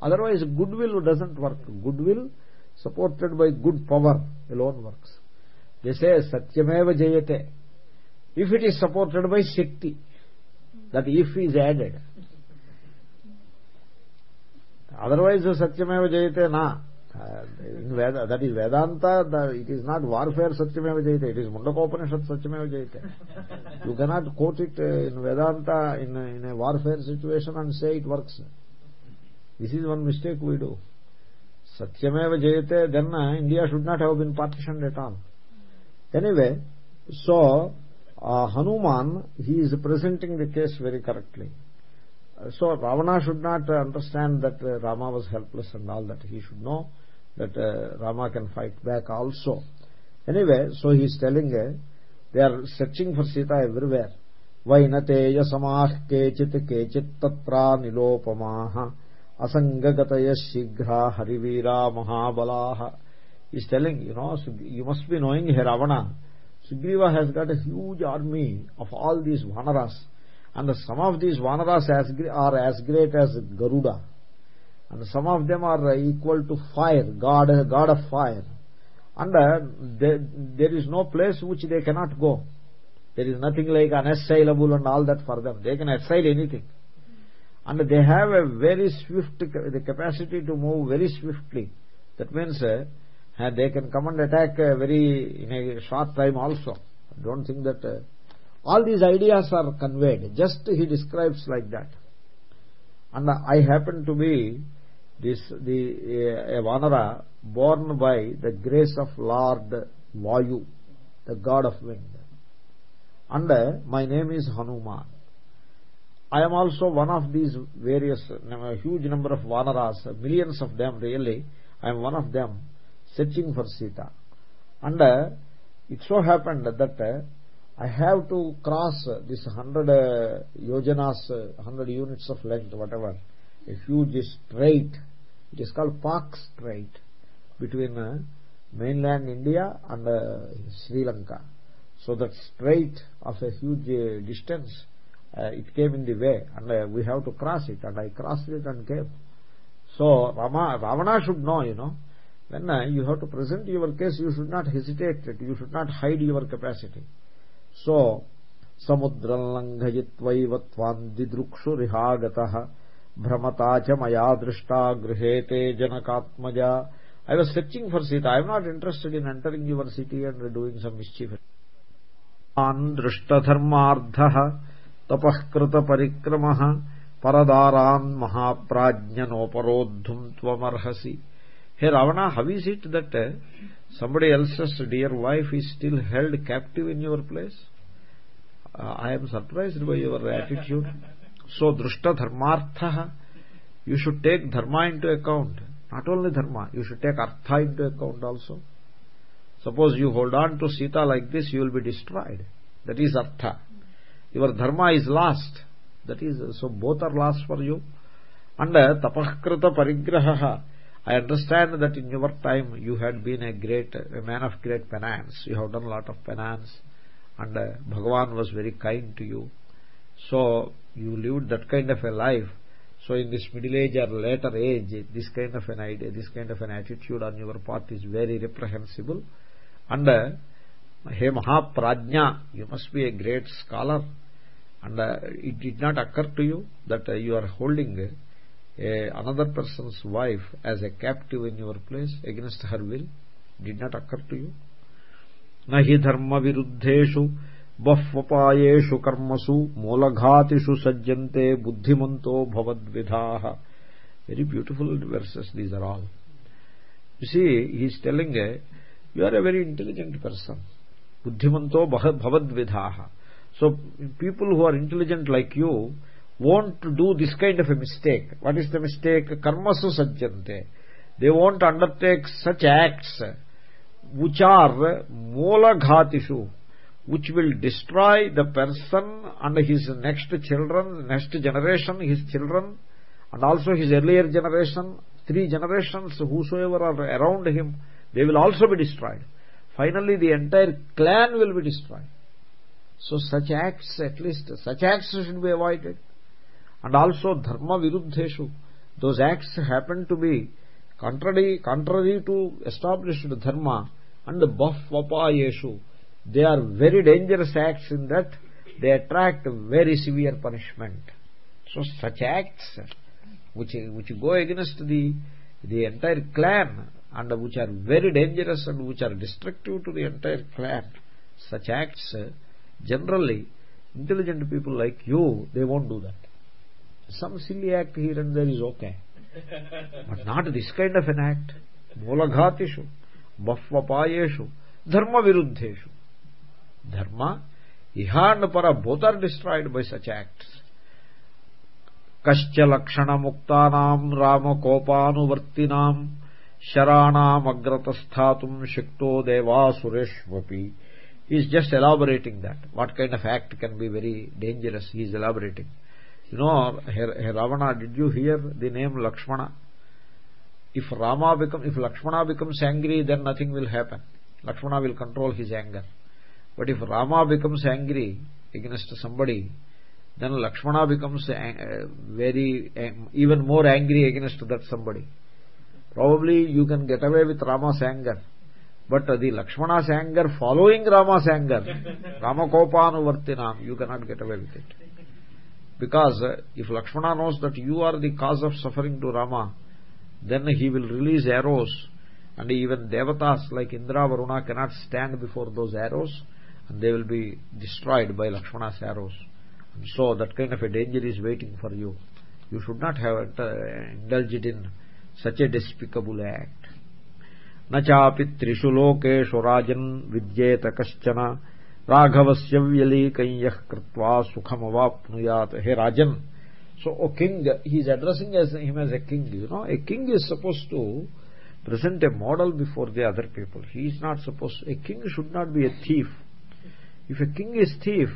Otherwise goodwill doesn't work. Goodwill supported by good power alone works जैसे सत्यमेव जयते। If it is supported by shakti that if is added otherwise सत्यमेव जयते ना in that is Vedanta it is not warfare सत्यमेव जयते it is Mundakopanishad सत्यमेव जयते you cannot quote it in Vedanta in in a warfare situation and say it works this is one mistake we do सत्यमेव जयते then India should not have been partition at all anyway so uh, hanuman he is presenting the case very correctly. Uh, so ravana should not uh, understand that rama was helpless and all that. He should know that rama can fight back also. Anyway so he is telling they are searching for sita everywhere. వైనతేయ సమాః కేచిత్ కేచిత్ తత్రా నిలోపమాః అసంగగతయ శీఘ్రా హరివీరా మహాబలాః is telling you know you must be knowing here Ravana Sugriva has got a huge army of all these vanaras. And some of these vanaras as, are as great as Garuda. And some of them are equal to fire god god of fire. And uh, there, there is no place which they cannot go. There is nothing like unassailable and all that for them. They can assail anything. And they have a very swift the capacity to move very swiftly. That means uh, they can come and attack uh, very in a short time also. Don't think that uh, all these ideas are conveyed. Just he describes like that. And I happen to be this the uh, vanara born by the grace of lord vayu the god of wind. And uh, my name is hanuman. I am also one of these various huge number of vanaras millions of them really. I am one of them searching for sita and uh, it so happened that uh, i have to cross this 100 uh, yojanas 100 units of length whatever a huge strait it is called Palk Strait between uh, mainland India and uh, Sri Lanka. So that strait of a huge uh, distance, uh, it came in the way and uh, we have to cross it and I crossed it and came. So Rama, Ravana should know, you know, when uh, you have to present your case, you should not hesitate, you should not hide your capacity. So, समुद्रल्लङ्घयित्वैव त्वान् दिदृक्षुरिहागतः भ्रमता च मया दृष्टा गृहेते जनकात्मजा I was searching for Sita. I am not interested in entering your city and doing some mischief. An drishtadharmardhah tapahkrita parikramah paradaran mahaprajnanoparodhum tvamarhasi hey ravana how is it that uh, somebody else's dear wife is still held captive in your place? Uh, i am surprised by your attitude. So drushta dharmartha you should take dharma into account. Not only dharma you should take artha into account also. Suppose you hold on to sita like this you will be destroyed. That is artha. Your dharma is lost that is so both are lost for you. And tapahkrita parigraha i understand that in your time you had been a great a man of great penance you have done a lot of penance and uh, bhagavan was very kind to you. So you lived that kind of a life. So in this middle age or later age this kind of an idea this kind of an attitude on your part is very reprehensible. And uh, mahaprajna you must be a great scholar. And uh, it did not occur to you that uh, you are holding another person's wife as a captive in your place against her will did not occur to you? नहि धर्मविरुद्धेषु बह्वपायेषु कर्मसु मूलघातिषु सज्जन्ते buddhimanto भवद्विधाः very beautiful verses these are all. You see he is telling you are a very intelligent person. Buddhimanto bhavadvidhaah so people who are intelligent like you won't do this kind of a mistake what is the mistake karmasu sajjante they won't undertake such acts which are moola ghatishu which will destroy the person and his next children, next generation, his children, and also his earlier generation, three generations, whosoever are around him, they will also be destroyed. Finally, the entire clan will be destroyed. So such acts, at least, such acts should be avoided. And also dharma viruddheshu, those acts happen to be contrary, contrary to established dharma and bhvapayeshu, they are very dangerous acts in that they attract very severe punishment. So such acts which which go against the the entire clan and which are very dangerous and which are destructive to the entire clan such acts generally intelligent people like you they won't do that some silly act here and there is okay. But not this kind of an act. Mulaghatishu bhvapayeshu dharma viruddheshu dharma iha and para both are destroyed by such acts. Kascha lakshmana muktanam rama kopanuvartinam sharanam agratasthatum shikto devasureshvapi he is just elaborating that. What kind of act can be very dangerous he is elaborating you know here ravana did you hear the name lakshmana? If rama become if lakshmana becomes angry then nothing will happen. Lakshmana will control his anger. But if rama becomes angry against somebody then lakshmana becomes uh, very even more angry against that somebody. Probably you can get away with rama's anger. But the lakshmana's anger following rama's anger rama kopanuvartinam you cannot get away with it because uh, if lakshmana knows that you are the cause of suffering to rama then he will release arrows and even devatas like indra varuna cannot stand before those arrows and they will be destroyed by Lakshmana's arrows. And so that kind of a danger is waiting for you. You should not have indulged in such a despicable act. न चापि त्रिषु लोकेषु राजन् विद्येत कश्चन so a king he is addressing him as a king you know a king is supposed to present a model before the other people. He is not supposed a king should not be a thief. If a king is thief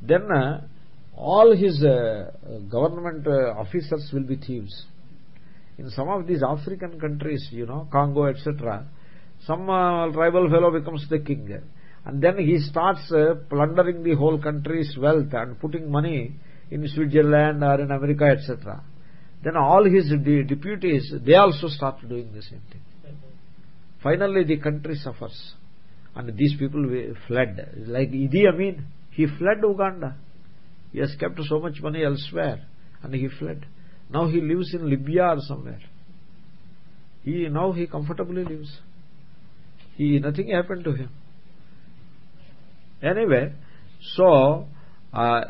then uh, all his uh, government uh, officers will be thieves. In some of these african countries you know congo etc some tribal fellow becomes the king and then he starts uh, plundering the whole country's wealth and putting money in switzerland or in america etc then all his de deputies they also start doing the same thing. Finally the country suffers. And these people fled. Like Idi Amin he fled Uganda. He has kept so much money elsewhere and he fled. Now he lives in Libya or somewhere. He now he comfortably lives. He nothing happened to him anyway so uh,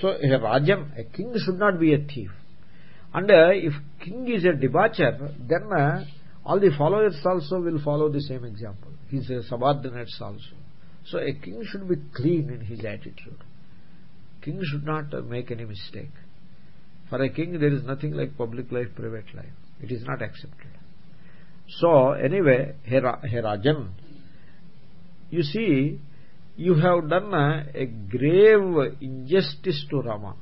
so a rajan a king should not be a thief. And uh, if king is a debaucher then uh, all the followers also will follow the same example. His subordinates also. So a king should be clean in his attitude. King should not make any mistake. For a king there is nothing like public life private life. It is not accepted. So anyway here rajan you see you have done a, a grave injustice to rama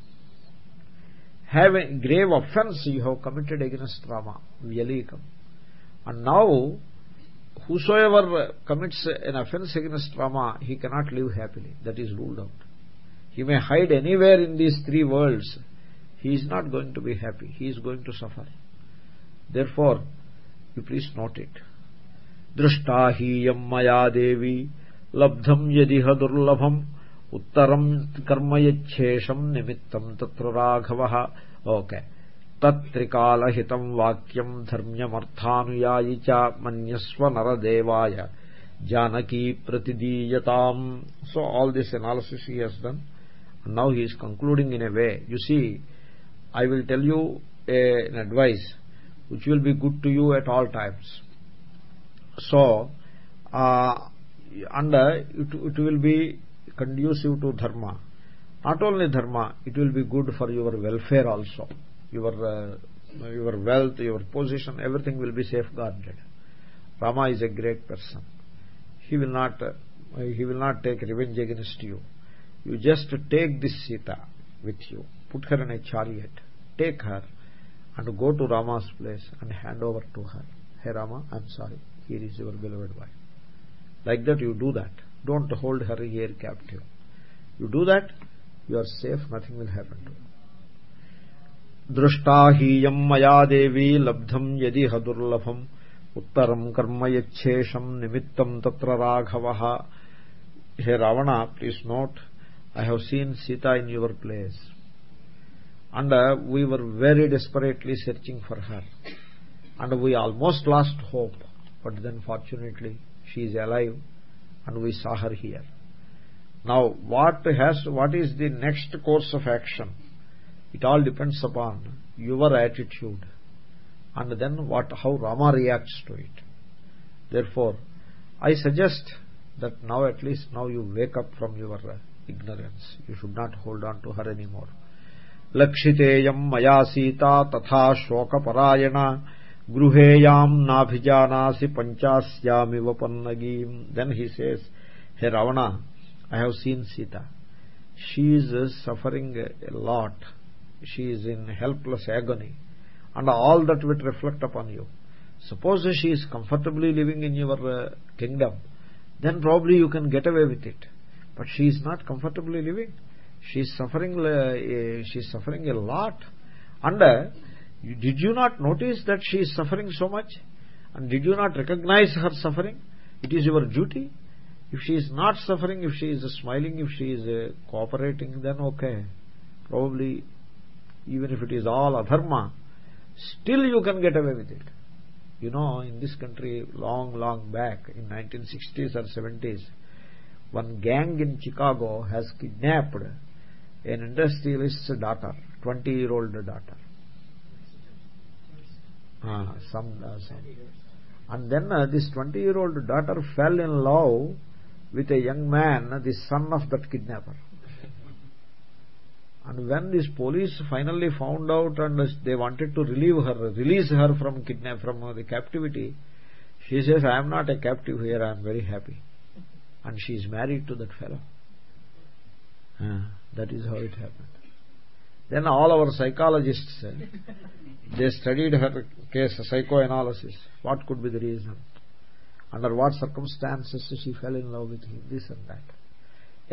have a grave offense you have committed against rama vyalekam and now whosoever commits an offense against rama he cannot live happily that is ruled out he may hide anywhere in these three worlds he is not going to be happy he is going to suffer therefore you please note it दृष्टा हीयं मया देवी लब्धं यदिह दुर्लभम् उत्तरं कर्म यच्छेषं निमित्तं तत्र राघवः okay तत्त्रिकालहितं वाक्यं धर्म्यमर्थानुयायि च नरदेवाय Janaki in a way you see i will tell you a, an advice which will be good to you at all times so uh, and it, it will be conducive to dharma. Not only dharma it will be good for your welfare also. Your uh, your wealth your position everything will be safeguarded. Rama is a great person. He will not uh, he will not take revenge against you. You just take this Sita with you. Put her in a chariot. Take her and go to Rama's place and hand over to her. Hey Rama I'm sorry. Here is your beloved wife like that you do that don't hold her here captive you do that you are safe nothing will happen to you दृष्टा हीयं मया देवी लब्धं यदि ह दुर्लभम् उत्तरं कर्म यच्छेषं निमित्तं तत्र राघवः हे Ravan please note I have seen Sita in your place. And uh, we were very desperately searching for her. And we almost lost hope. But then fortunately she is alive and we saw her here. Now what has what is the next course of action? It all depends upon your attitude and then what how Rama reacts to it. Therefore, I suggest that now at least now you wake up from your uh, ignorance you should not hold on to her anymore लक्षितेयं मया सीता तथा शोकपरायणा Gruheyam nabhijanasi panchasyamiva pannagim. Then he says, Hey Ravana, I have seen Sita. She is suffering a lot. She is in helpless agony. And all that will reflect upon you. Suppose she is comfortably living in your uh, kingdom, then probably you can get away with it. But she is not comfortably living. She is suffering, uh, she is suffering a lot. And uh, did you not notice that she is suffering so much? And did you not recognize her suffering? It is your duty. If she is not suffering if she is smiling if she is uh, cooperating then okay. Probably even if it is all adharma still you can get away with it. You know in this country long long back in 1960s or 70s one gang in Chicago has kidnapped an industrialist's daughter, 20-year-old daughter. Ah, some, uh, some. And then uh, this 20-year-old daughter fell in love with a young man, the son of that kidnapper. And when this police finally found out and they wanted to relieve her, release her from kidnap from uh, the captivity, she says, I am not a captive here, I am very happy. And she is married to that fellow. Uh, that is how it happened then all our psychologists they studied her case psychoanalysis. What could be the reason? Under what circumstances she fell in love with him? This and that.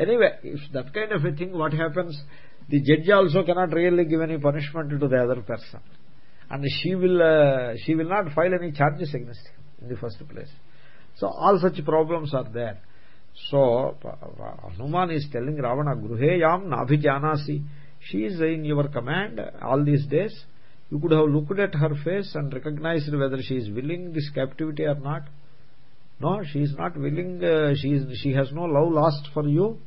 Anyway if that kind of a thing what happens? The judge also cannot really give any punishment to the other person. And she will uh, she will not file any charges against him in the first place. So all such problems are there. So hanuman is telling ravana gruheyam nabhijanasi she is in your command all these days. You could have looked at her face and recognized whether she is willing this captivity or not. No she is not willing uh, she is she has no love lost for you.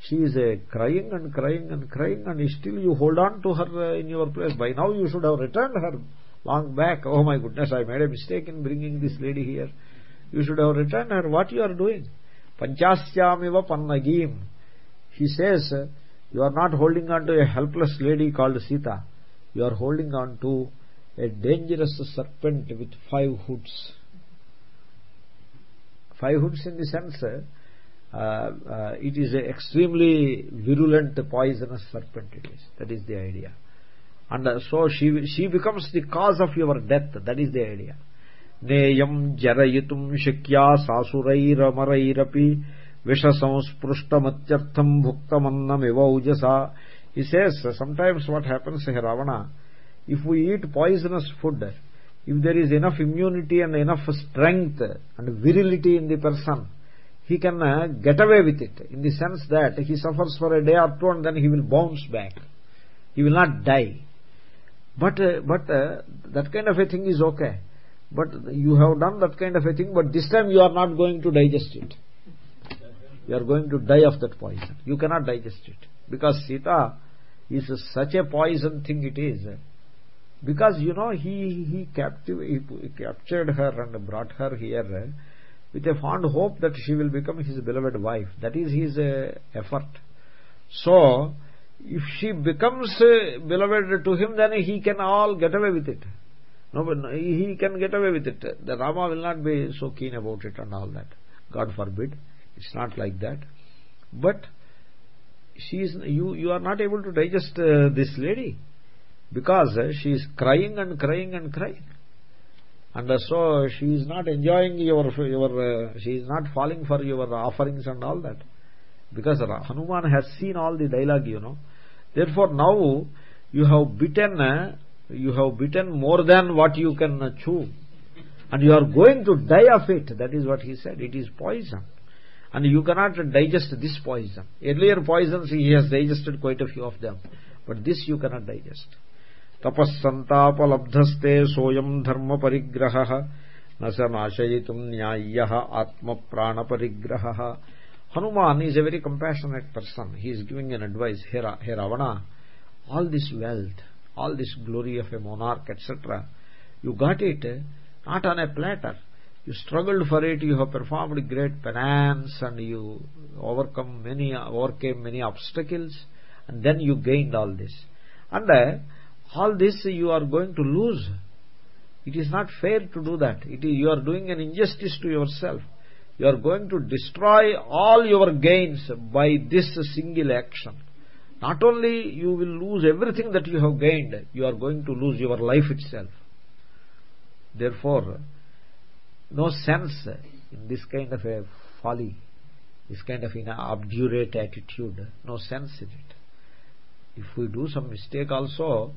She is uh, crying and crying and crying and still you hold on to her uh, in your place. By now you should have returned her long back. Oh my goodness i made a mistake in bringing this lady here. You should have returned her. What you are doing? Panchasyamiva pannagim. He says you are not holding on to a helpless lady called sita. You are holding on to a dangerous serpent with five hoods. Five hoods in the sense uh, uh, it is an extremely virulent poisonous serpent it is. That is the idea. And uh, so she she becomes the cause of your death. That is the idea. Neyam jarayitum shakya sasurair విషసంస్పృష్టమత్యర్థం భుక్తమన్నమివౌజస he says sometimes what happens hey Ravana if we eat poisonous food if there is enough immunity and enough strength and virility in the person he can uh, get away with it. In the sense that he suffers for a day or two and then he will bounce back. He will not die. But uh, but uh, that kind of a thing is okay. But you have done that kind of a thing but this time you are not going to digest it you are going to die of that poison. You cannot digest it. Because sita is such a poison thing it is. Because you know he he, captive, he captured her and brought her here with a fond hope that she will become his beloved wife. That is his uh, effort. So if she becomes uh, beloved to him then he can all get away with it. No but he can get away with it. The rama will not be so keen about it and all that. God forbid it's not like that. But she is you you are not able to digest uh, this lady because uh, she is crying and crying and crying. And uh, so she is not enjoying your your uh, she is not falling for your offerings and all that. Because hanuman has seen all the dialogue you know. Therefore now you have bitten uh, you have bitten more than what you can chew. And you are going to die of it. That is what he said. It is poison and you cannot digest this poison. Earlier poisons he has digested quite a few of them. But this you cannot digest. Tapas santapa labdhaste soyam dharma parigraha nasamashayitum nyayah atma prana parigraha hanuman is a very compassionate person. He is giving an advice here here avana all this wealth all this glory of a monarch etc you got it eh? not on a platter you struggled for it you have performed great penance and you overcome many overcame many obstacles and then you gained all this. And uh, all this you are going to lose. It is not fair to do that. It is you are doing an injustice to yourself. You are going to destroy all your gains by this single action. Not only you will lose everything that you have gained you are going to lose your life itself. Therefore no sense in this kind of a folly this kind of an obdurate attitude no sense in it if we do some mistake also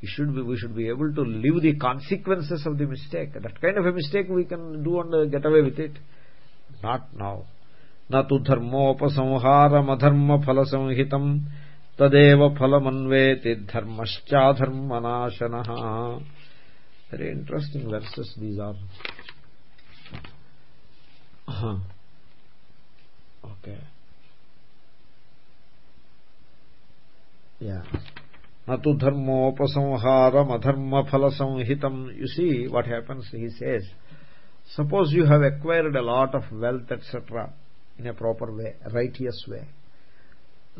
we should be we should be able to live the consequences of the mistake that kind of a mistake we can do and uh, get away with it not now न तु धर्मोपसंहारमधर्मफलसंहितम् तदेव फलमन्वेति धर्मश्चाधर्मनाशनः very interesting verses these are uh okay. Yeah. Natu dharmopasamharam adharma phala samhitam. You see what happens he says suppose you have acquired a lot of wealth etc in a proper way righteous way.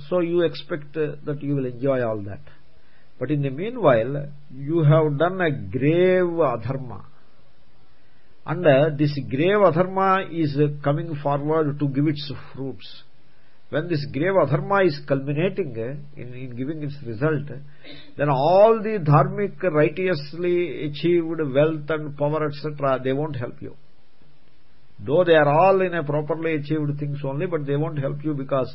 So you expect uh, that you will enjoy all that. But in the meanwhile you have done a grave adharma and uh, this grave adharma is uh, coming forward to give its fruits. When this grave adharma is culminating uh, in, in giving its result then all the dharmic righteously achieved wealth and power etc they won't help you. Though they are all in a properly achieved things only but they won't help you because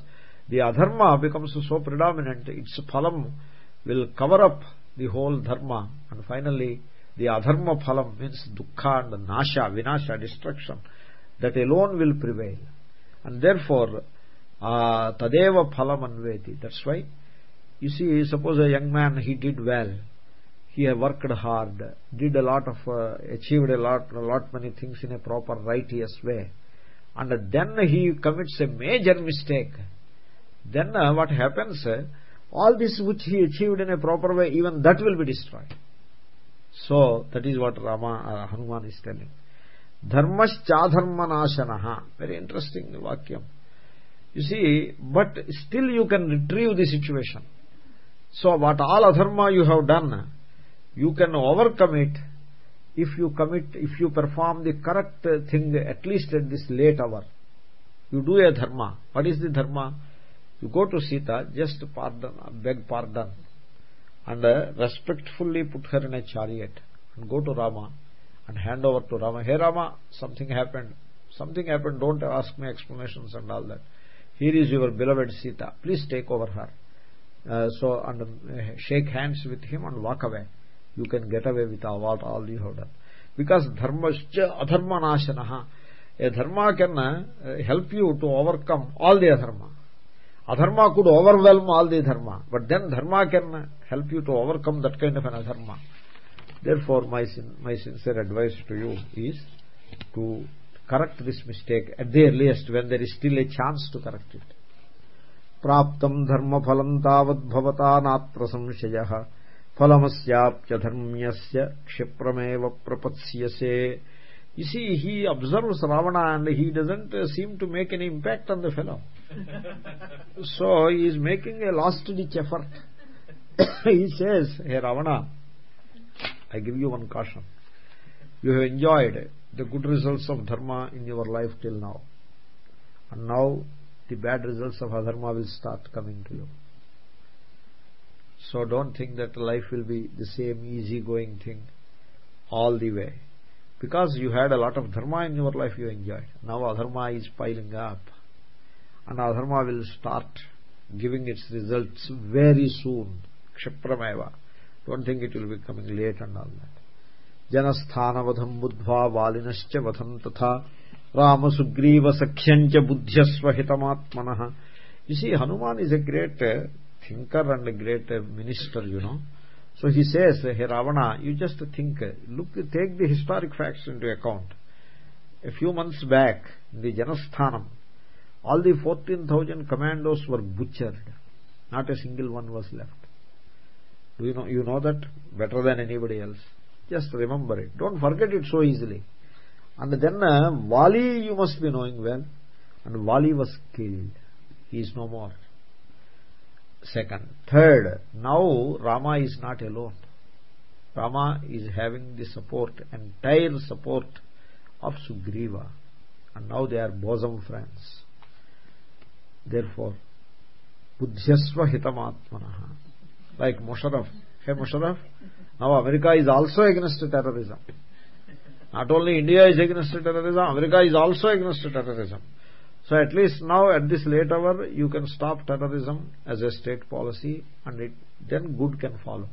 the adharma becomes so predominant its phalam will cover up the whole dharma. And finally the adharma phalam means dukkha and nasha vinasha destruction. That alone will prevail. And therefore tadeva phalam anveti. That's why you see suppose a young man he did well. He worked hard did a lot of uh, achieved a lot a lot many things in a proper righteous way. And then he commits a major mistake. Then uh, what happens? Uh, all this which he achieved in a proper way even that will be destroyed uh, very interesting vakyam you see but still you can retrieve the situation so what all adharma you have done you can overcome it if you commit if you perform the correct thing at least at this late hour you do a dharma what is the dharma you go to sita just pardon beg pardon and uh, respectfully put her in a chariot and go to rama and hand over to rama. Hey rama something happened. Something happened. Don't ask me explanations and all that. Here is your beloved sita. Please take over her. Uh, so and uh, shake hands with him and walk away. You can get away with all what all you have because dharmascha adharma nashanaha a dharma can help you to overcome all the adharma adharma could overwhelm all the dharma but then dharma can help you to overcome that kind of an adharma therefore my my sincere advice to you is to correct this mistake at the earliest when there is still a chance to correct it Praptam dharma phalam प्राप्तं धर्मफलं तावद्भवता नात्र संशयः फलमस्याप्यधर्म्यस्य क्षिप्रमेव प्रपत्स्यसे you see he observes ravana and he doesn't seem to make any impact on the fellow so he is making a last ditch effort. He says hey ravana i give you one caution. You have enjoyed the good results of dharma in your life till now. And now the bad results of adharma will start coming to you. So don't think that life will be the same easy going thing all the way. Because you had a lot of dharma in your life you enjoyed. Now adharma is piling up and adharma will start giving its results very soon. Kshiprameva don't think it will be coming late and all that. Tatha. Rama sugriva sakhyanja buddhyasva hitamatmanah you see hanuman is a great uh, thinker and a great uh, minister you know. So he says uh, hey ravana you just think look take the historic facts into account. A few months back in the janasthanam all the 14000 commandos were butchered. Not a single one was left. Do you know you know that better than anybody else? Just remember it. Don't forget it so easily. And then uh, vali you must be knowing well. And vali was killed. He is no more. Second. Third. Now rama is not alone. Rama is having the support entire support of sugriva. And now they are bosom friends therefore buddhyasva hitamatmanah like Musharraf. Hey Musharraf, now America is also against terrorism. Not only India is against terrorism, America is also against terrorism. So at least now at this late hour you can stop terrorism as a state policy and it, then good can follow.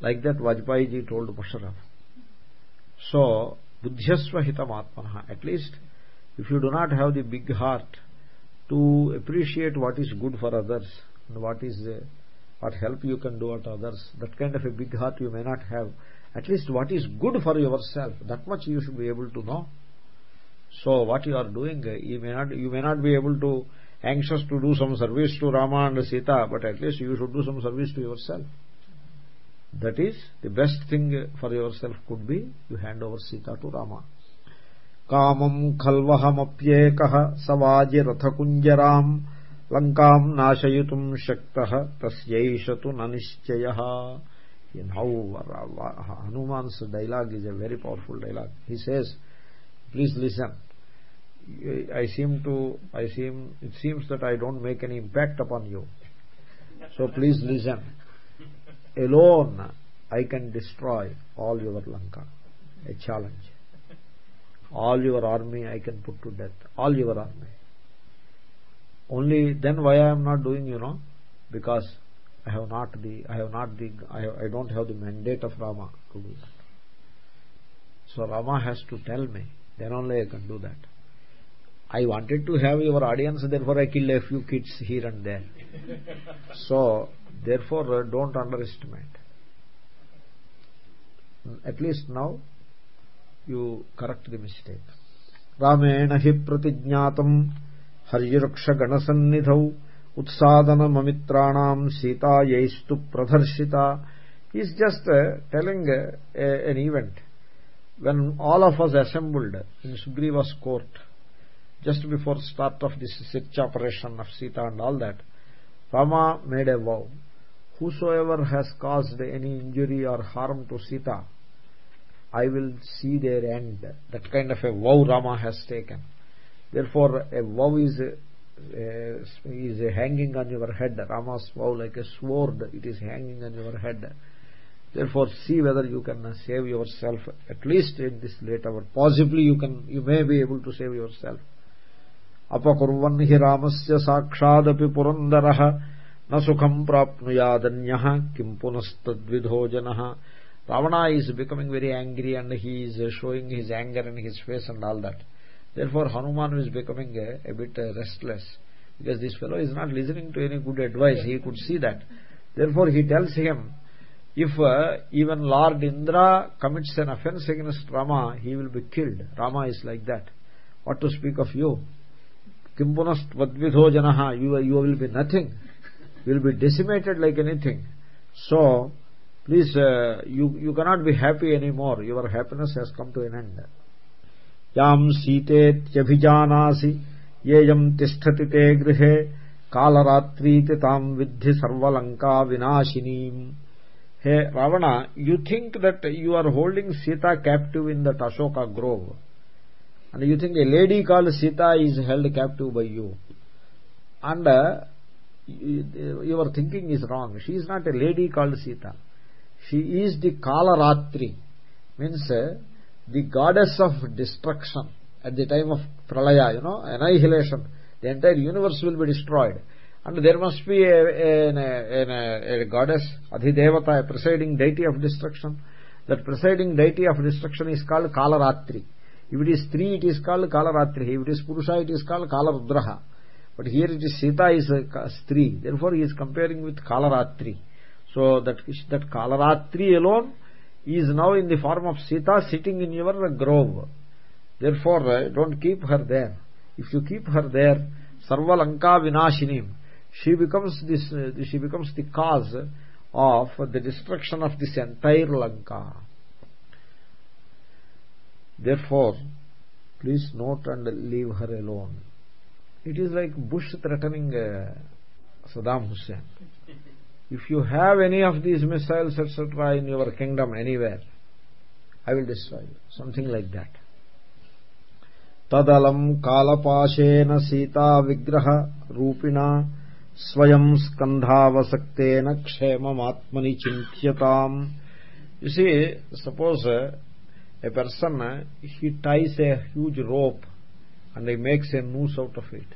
Like that Vajpayee ji told Musharraf. So, buddhyasva hitam. At least if you do not have the big heart to appreciate what is good for others and what is uh, what help you can do at others. That kind of a big heart you may not have. At least what is good for yourself that much you should be able to know. So what you are doing you may not you may not be able to anxious to do some service to rama and sita but at least you should do some service to yourself. That is the best thing for yourself could be you hand over sita to rama कामम् खल्वहमप्येकः स वाजिरथकुञ्जराम् लङ्काम् नाशयितुम् शक्तः तस्यैष तु न निश्चयः in how Hanuman's dialogue is a very powerful dialogue. He says, please listen. I seem to, I seem, it seems that I don't make any impact upon you. So please listen. Alone I can destroy all your Lanka. A challenge. All your army i can put to death. All your army. Only then why i am not doing you know? Because i have not the i have not the i, have, I don't have the mandate of rama to do that so rama has to tell me. Then only i can do that. I wanted to have your audience therefore i killed a few kids here and there. So therefore don't underestimate. At least now you correct the mistake ramena hi pratijñatam hariraksha ganasannidhau utsadanam amitraanam sita yaistu pradharshita is just uh, telling uh, a, an event when all of us assembled in sugriva's court just before start of this search operation of sita and all that rama made a vow whosoever has caused any injury or harm to sita i will see their end. That kind of a vow rama has taken. Therefore a vow is uh, is hanging on your head. Rama's vow like a sword it is hanging on your head. Therefore see whether you can save yourself. At least in this late hour possibly you can you may be able to save yourself. Apakurvan hi ramasya sakshadapi purandarah na sukham prapnuyadanyah kim punastadvidho janah ravana is becoming very angry and he is showing his anger in his face and all that. Therefore hanuman is becoming a, a bit restless because this fellow is not listening to any good advice. He could see that. Therefore he tells him if uh, even lord indra commits an offense against rama he will be killed. Rama is like that. What to speak of you? Kimpunast vadvidho janaha. You, you will be nothing. You will be decimated like anything. So please uh, you you cannot be happy anymore. Your happiness has come to an end. Yam site tyabhijanasi yeyam tishthati grihe kalaratrite tam vidhi sarvalanka vinashinim. Hey ravana you think that you are holding sita captive in that ashoka grove. And you think a lady called sita is held captive by you. And uh, your thinking is wrong. She is not a lady called sita she is the kalaratri means uh, the goddess of destruction at the time of pralaya you know annihilation. The entire universe will be destroyed. And there must be a, a, a, a goddess adhidevata a presiding deity of destruction. That presiding deity of destruction is called kalaratri. If it is three it is called kalaratri. If it is purusha it is called kalarudraha. But here it is sita is a three therefore he is comparing with kalaratri so that that kalaratri alone is now in the form of sita sitting in your grove. Therefore uh, don't keep her there. If you keep her there sarva lanka vinashinim she becomes this uh, she becomes the cause of the destruction of this entire lanka. Therefore please note and leave her alone. It is like bush threatening uh, saddam hussein if you have any of these missiles etc in your kingdom anywhere i will destroy you something like that tadalam kalapashena sita vigraha rupina स्वयं स्कन्धावसक्तेन क्षेममात्मनि चिन्त्यताम् you see suppose uh, a person uh, he ties a huge rope and he makes a noose out of it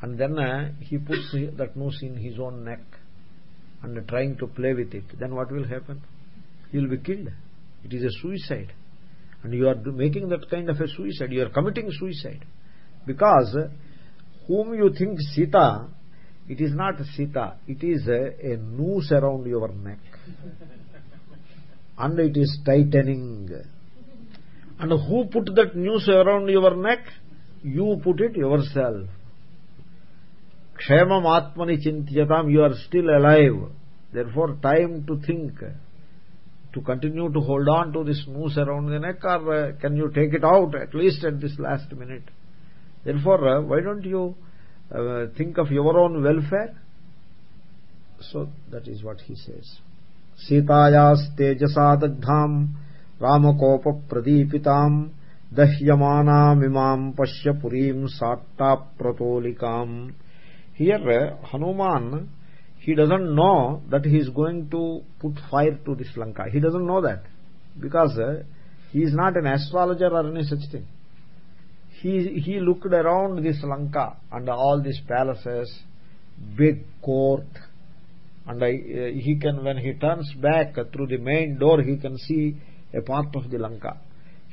and then uh, he puts that noose in his own neck and trying to play with it then what will happen? You will be killed. It is a suicide. And you are making that kind of a suicide. You are committing suicide. Because whom you think sita it is not sita. It is a, a noose around your neck. And it is tightening. And who put that noose around your neck? You put it yourself kshemam atmani chintyatam you are still alive therefore time to think to continue to hold on to this noose around the neck or uh, can you take it out at least at this last minute therefore uh, why don't you uh, think of your own welfare so that is what he says सीतायास् तेजसा दग्धाम् रामकोपप्रदीपिताम् दह्यमानामिमाम् पश्य पुरीम् साट्टाप्रतोलिकाम् here hanuman he doesn't know that he is going to put fire to this lanka. He doesn't know that. Because he is not an astrologer or any such thing. He he looked around this lanka and all these palaces big court. And I, uh, he can when he turns back through the main door he can see a part of the lanka.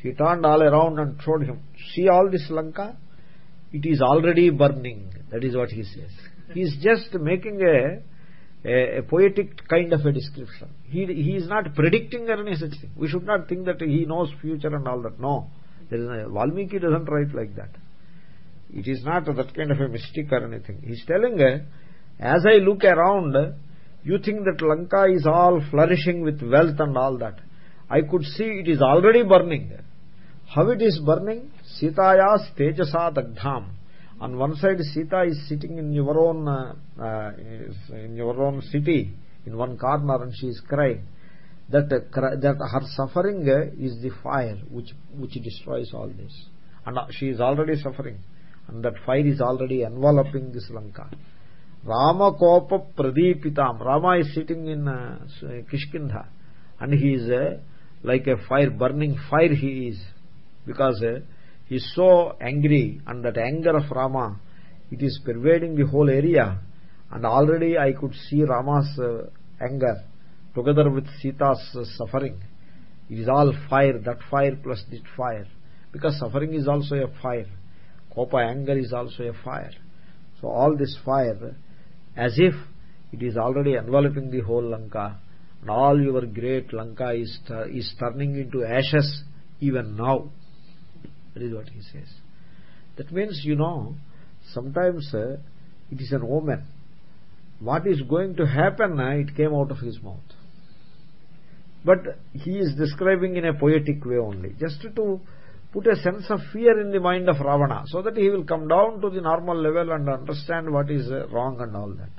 He turned all around and showed him see all this lanka it is already burning. That is what he says. He is just making a a, a, poetic kind of a description. He he is not predicting any such thing. We should not think that he knows future and all that. No. There is a, Valmiki doesn't write like that. It is not that kind of a mystic or anything. He is telling uh, as I look around you think that lanka is all flourishing with wealth and all that. I could see it is already burning how it is burning? Sitayas tejasa dagdham. On one side sita is sitting in your own uh, uh, in your own city in one corner and she is crying. That uh, that her suffering is the fire which which destroys all this. And she is already suffering. And that fire is already enveloping this lanka. Rama kopa pradipitam rama is sitting in kishkindha. And he is like a fire burning fire he is because uh, he is so angry and that anger of rama it is pervading the whole area. And already i could see rama's uh, anger together with sita's uh, suffering. It is all fire that fire plus this fire. Because suffering is also a fire. Kopa anger is also a fire. So all this fire as if it is already enveloping the whole lanka and all your great lanka is is turning into ashes even now that is what he says. That means you know sometimes uh, it is an omen what is going to happen uh, it came out of his mouth. But he is describing in a poetic way only. Just to put a sense of fear in the mind of ravana so that he will come down to the normal level and understand what is uh, wrong and all that.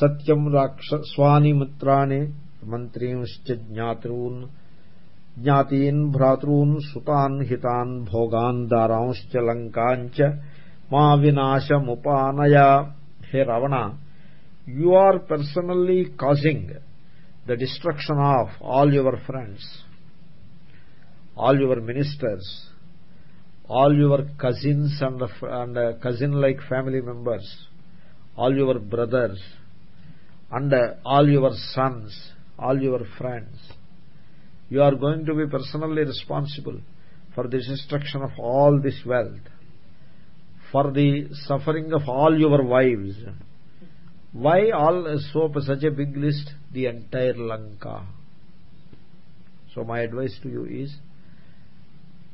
Satyam raksha swani mitrane mantrimscha jnatruun ज्ञातीन् भ्रातॄन् सुतान् हितान् भोगान् दारांश्च लङ्काञ्च मा विनाशमुपानया हे ravana you are personally causing the destruction of all your friends all your ministers all your cousins and, and uh, cousin like family members all your brothers and uh, all your sons all your friends you are going to be personally responsible for the destruction of all this wealth for the suffering of all your wives. Why all so such a big list? The entire lanka. So my advice to you is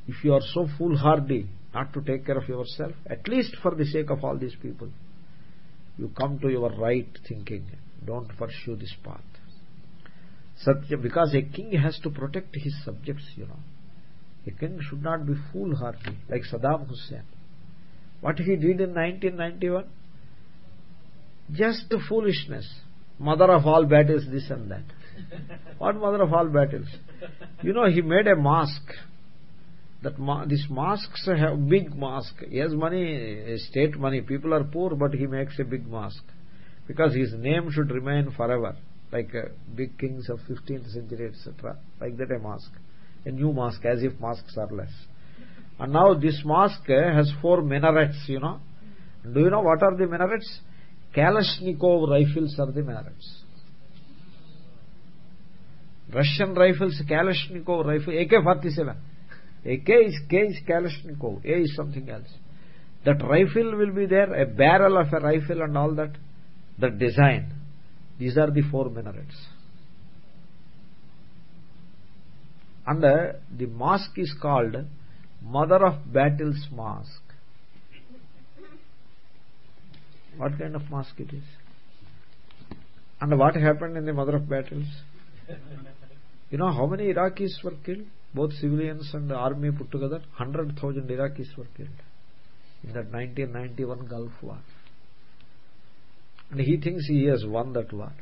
if you are so foolhardy not to take care of yourself at least for the sake of all these people you come to your right thinking. Don't pursue this path satya because a king has to protect his subjects you know. A king should not be foolhardy like saddam hussein. What he did in 1991 just foolishness. Mother of all battles this and that. What mother of all battles? You know he made a mosque. That ma these mosques have big mosque. He has money state money. People are poor but he makes a big mosque. Because his name should remain forever like uh, big kings of 15th century etc like that a mosque a new mosque as if mosques are less and now this mosque has four minarets you know do you know what are the minarets kalashnikov rifles are the minarets russian rifles kalashnikov rifle ak-47 a K is K is Kalashnikov. A is something else. That rifle will be there, a barrel of a rifle and all that. That design. These are the four minarets. And uh, the mosque is called Mother of Battles Mosque. What kind of mosque it is? And what happened in the Mother of Battles? You know how many Iraqis were killed? both civilians and army put together 100,000 Iraqis were killed in that 1991 Gulf War and he thinks he has won that war.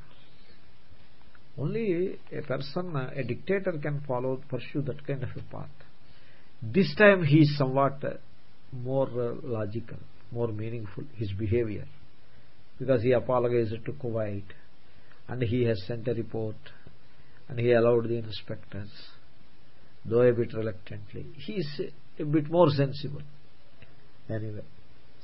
Only a person a dictator can follow pursue that kind of a path. This time he is somewhat uh, more uh, logical more meaningful his behavior. Because he apologized to Kuwait and he has sent a report and he allowed the inspectors though a bit reluctantly. He is a bit more sensible. Anyway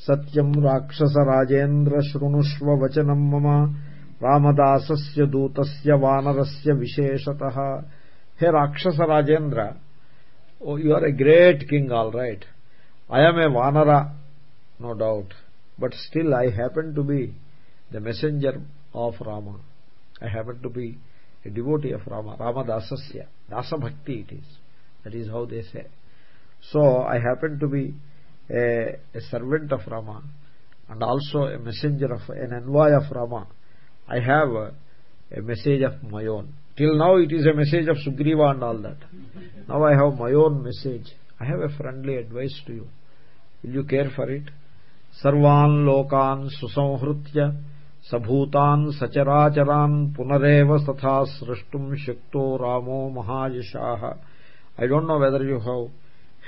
satyam rakshasa rajendra shrunushva vachanam mama ramadasasya dutasya vanarasya visheshatah he rakshasa rajendra oh you are a great king all right. I am a vanara no doubt. But still i happen to be the messenger of rama. I happen to be a devotee of rama ramadasasya. Dasa bhakti it is. That is how they say. So i happen to be a, a servant of rama and also a messenger of an envoy of rama i have a message of my own till now it is a message of sugriva and all that. Now i have my own message. I have a friendly advice to you. Will you care for it? Sarvan lokan susamhritya sabhutan sacharacharan punareva tatha srashtum shakto ramo mahayashah i don't know whether you have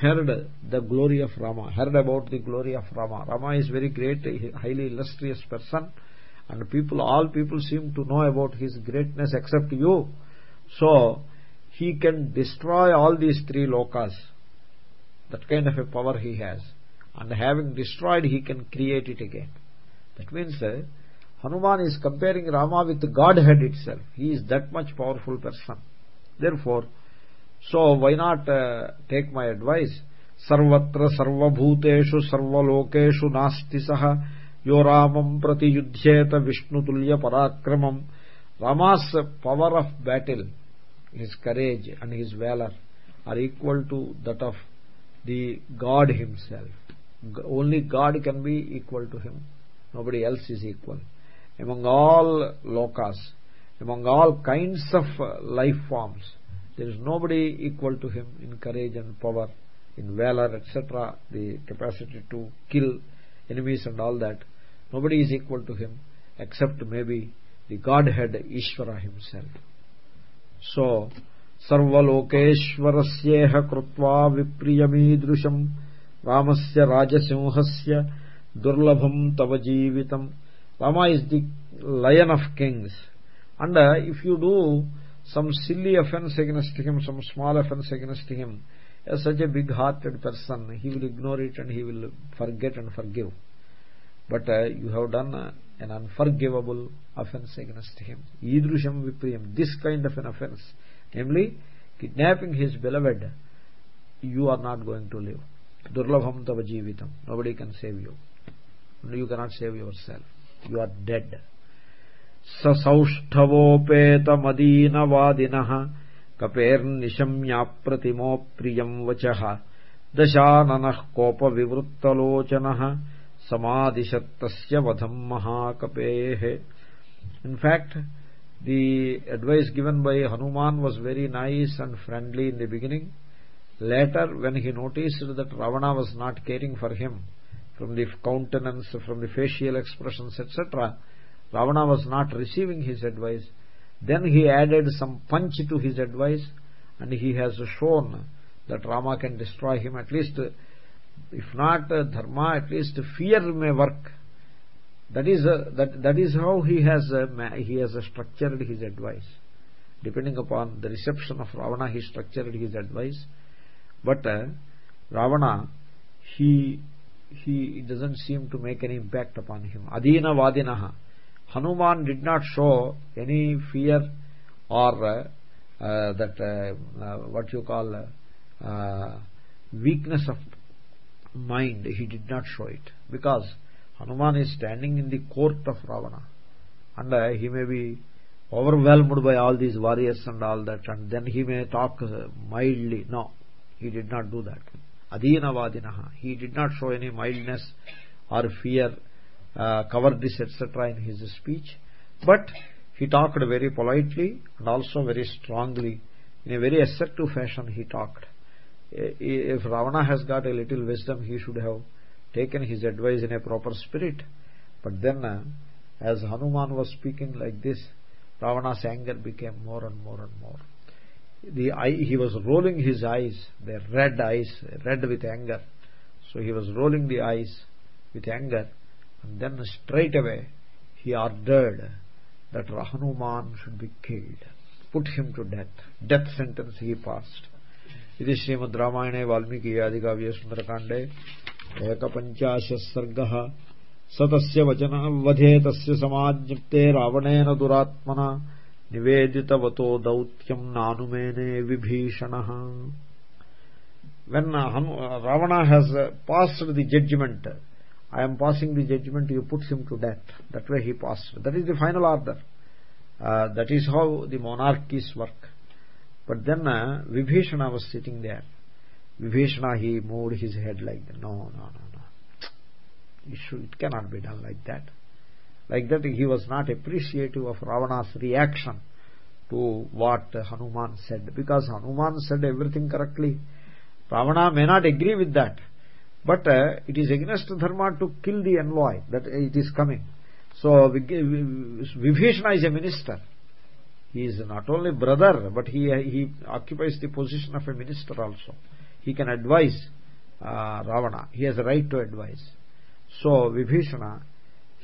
heard the glory of rama. Heard about the glory of rama. Rama is very great highly illustrious person. And people all people seem to know about his greatness except you. So he can destroy all these three lokas. That kind of a power he has. And having destroyed he can create it again. That means uh, hanuman is comparing rama with godhead itself. He is that much powerful person. Therefore so why not uh, take my advice? Sarvatra sarvabhuteshu sarvalokeshu nasti saha yo ramam prati yudhyeta vishnutulya parakramam. Rama's power of battle his courage and his valor are equal to that of the god himself. Only god can be equal to him. Nobody else is equal. Among all lokas among all kinds of life forms there is nobody equal to him in courage and power in valor etc the capacity to kill enemies and all that nobody is equal to him except maybe the godhead ishvara himself so सर्वलोकेश्वरस्येह कृत्वा विप्रियमीदृशम् रामस्य राजसिंहस्य दुर्लभम् तव जीवितम् Rama is the lion of kings and uh, if you do some silly offense against him some small offense against him as such a big hearted person he will ignore it and he will forget and forgive. But uh, you have done uh, an unforgivable offense against him. Idrusham vipriyam this kind of an offense namely kidnapping his beloved you are not going to live. Durlabham tava jeevitam. Nobody can save you. You cannot save yourself. You are dead ससौष्ठवोपेतमदीनवादिनः कपेर्निशम्याप्रतिमो प्रियम् वचः दशाननः कोपविवृत्तलोचनः समादिशत्तस्य वधम् महाकपेः in fact the advice given by hanuman was very nice and friendly in the beginning later when he noticed that ravana was not caring for him from the countenance from the facial expressions etc ravana was not receiving his advice. Then he added some punch to his advice and he has shown that rama can destroy him. At least if not uh, dharma at least fear may work. That is uh, that that is how he has uh, he has structured his advice. Depending upon the reception of ravana he structured his advice. But ravana he he doesn't seem to make any impact upon him. Adina vadinaha hanuman did not show any fear or uh, uh, that uh, uh what you call uh, weakness of mind. He did not show it. Because hanuman is standing in the court of ravana. And uh, he may be overwhelmed by all these warriors and all that and then he may talk mildly. No he did not do that. Adinavadinaha. He did not show any mildness or fear uh, this etc in his speech. But he talked very politely and also very strongly. In a very assertive fashion he talked. If ravana has got a little wisdom he should have taken his advice in a proper spirit. But then uh, as hanuman was speaking like this ravana's anger became more and more and more. The eye he was rolling his eyes the red eyes red with anger. So he was rolling the eyes with anger and then straight away he ordered that Rahanuman should be killed put him to death death sentence he passed ఇది శ్రీమద్ రామాయణే వాల్మీకి ఆది కావ్య సుందరకాండే ఏకపంచాశ సర్గ సతస్య వచన వధే తస్య సమాజ్ఞప్తే రావణేన దురాత్మన నివేదితవతో దౌత్యం నానుమేనే Vibhishana when Ravana has passed the judgement i am passing the judgment you put him to death. That way he passed. That is the final order. Uh, that is how the monarchies work. But then uh, vibhishana was sitting there. Vibhishana he moved his head like that. No no no no. It, should, it cannot be done like that. Like that he was not appreciative of ravana's reaction to what hanuman said. Because hanuman said everything correctly. Ravana may not agree with that but uh, it is against dharma to kill the envoy that it is coming. So vibhishana is a minister. He is not only brother but he he occupies the position of a minister also. He can advise uh, ravana. He has a right to advise. So vibhishana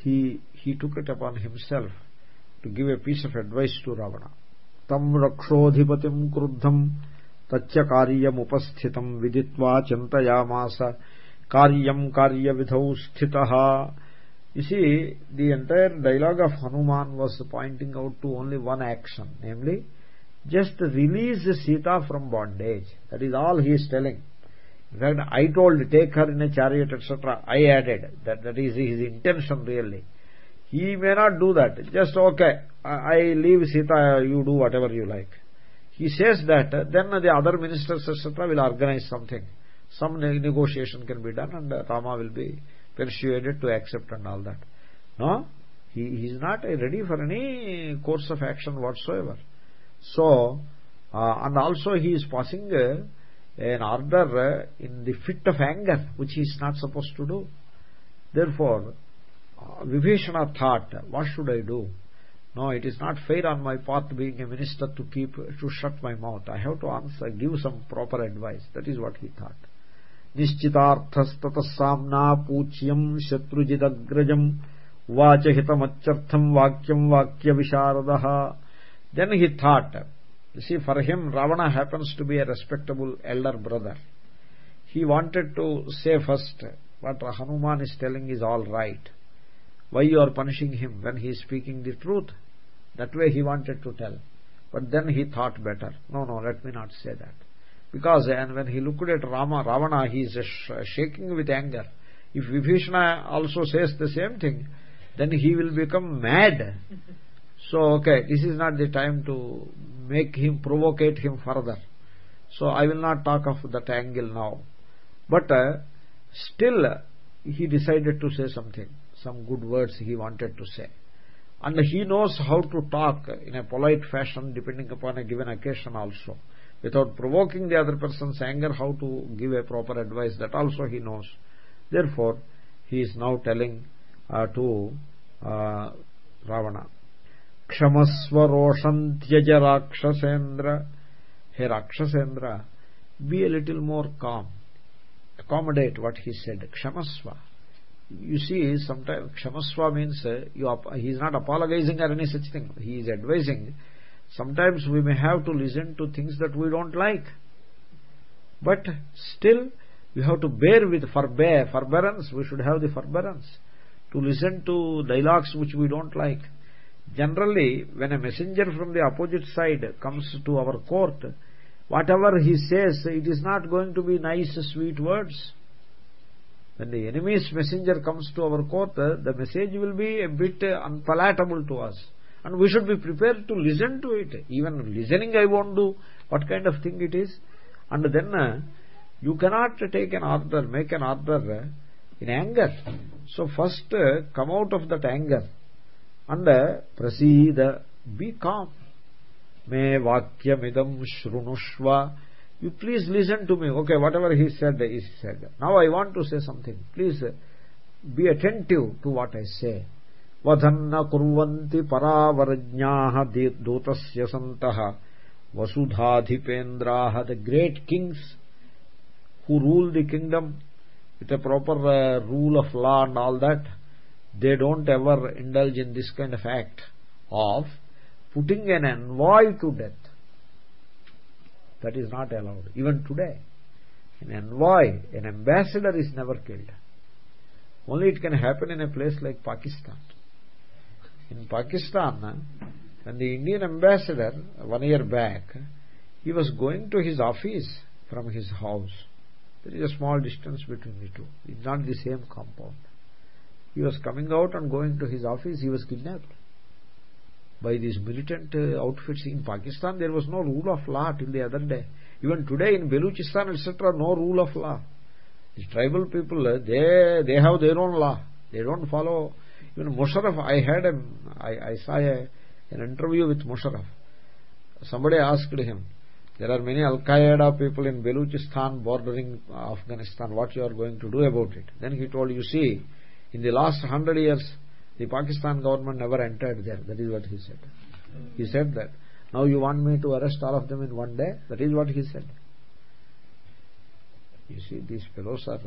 he he took it upon himself to give a piece of advice to ravana. Tam rakshodhipatim kruddham taccha karyam upasthitam viditva chintayamasa karyavidhau sthitaha you see the entire dialogue of hanuman was pointing out to only one action namely just release sita from bondage. That is all he is telling. In fact i told take her in a chariot etc i added that that is his intention really. He may not do that. Just okay i leave sita you do whatever you like. He says that then the other ministers etc will organize something some negotiation can be done and rama will be persuaded to accept and all that. No? He, he is not ready for any course of action whatsoever. So uh, and also he is passing uh, an order uh, in the fit of anger which he is not supposed to do. Therefore uh, vibhishana thought what should i do? No it is not fair on my part being a minister to keep to shut my mouth. I have to answer give some proper advice. That is what he thought निश्चितार्थस्ततः साम्ना पूच्यम् शत्रुजिदग्रजम् वाचहितमत्यर्थम् वाक्यम् वाक्यविशारदः then he thought see for him ravana happens to be a respectable elder brother he wanted to say first what hanuman is telling is all right why you are punishing him when he is speaking the truth that way he wanted to tell but then he thought better no no let me not say that because and when he looked at rama ravana he is shaking with anger. If vibhishana also says the same thing then he will become mad. So okay this is not the time to make him provocate him further. So i will not talk of that angle now. But uh, still he decided to say something some good words he wanted to say. And he knows how to talk in a polite fashion depending upon a given occasion also without provoking the other person's anger how to give a proper advice that also he knows. Therefore he is now telling uh, to uh, ravana kshamasva roshantyaj rakshasendra. Hey rakshasendra be a little more calm. Accommodate what he said. Kshamasva you see sometimes kshamasva means uh, you he is not apologizing or any such thing. He is advising sometimes we may have to listen to things that we don't like. But still we have to bear with forbear forbearance. We should have the forbearance to listen to dialogues which we don't like. Generally when a messenger from the opposite side comes to our court whatever he says it is not going to be nice sweet words. When the enemy's messenger comes to our court the message will be a bit unpalatable to us and we should be prepared to listen to it. Even listening i won't do what kind of thing it is. And then uh, you cannot take an order make an order uh, in anger. So first uh, come out of that anger. And prasida be calm. Me vakyamidam shrunushva. You please listen to me. Okay whatever he said is said. Now i want to say something. Please be attentive to what i say वधन्न कुर्वन्ति परावरज्ञाः दूतस्य सन्तः। वसुधाधिपेन्द्राः the great kings who rule the kingdom it a proper rule of law and all that they don't ever indulge in this kind of act of putting an envoy to death that is not allowed, even today. An envoy, an ambassador is never killed. Only it can happen in a place like pakistan. In pakistan when the indian ambassador one year back he was going to his office from his house. There is a small distance between the two. It's not the same compound. He was coming out and going to his office he was kidnapped by these militant uh, outfits. In pakistan there was no rule of law till the other day. Even today in beluchistan etc no rule of law. These tribal people uh, they they have their own law. They don't follow even musharraf i had a i, I saw a, an interview with musharraf. Somebody asked him there are many al qaeda people in beluchistan bordering afghanistan. What you are going to do about it? Then he told you see in the last 100 years the pakistan government never entered there. That is what he said. He said that now you want me to arrest all of them in one day? That is what he said. You see these fellows are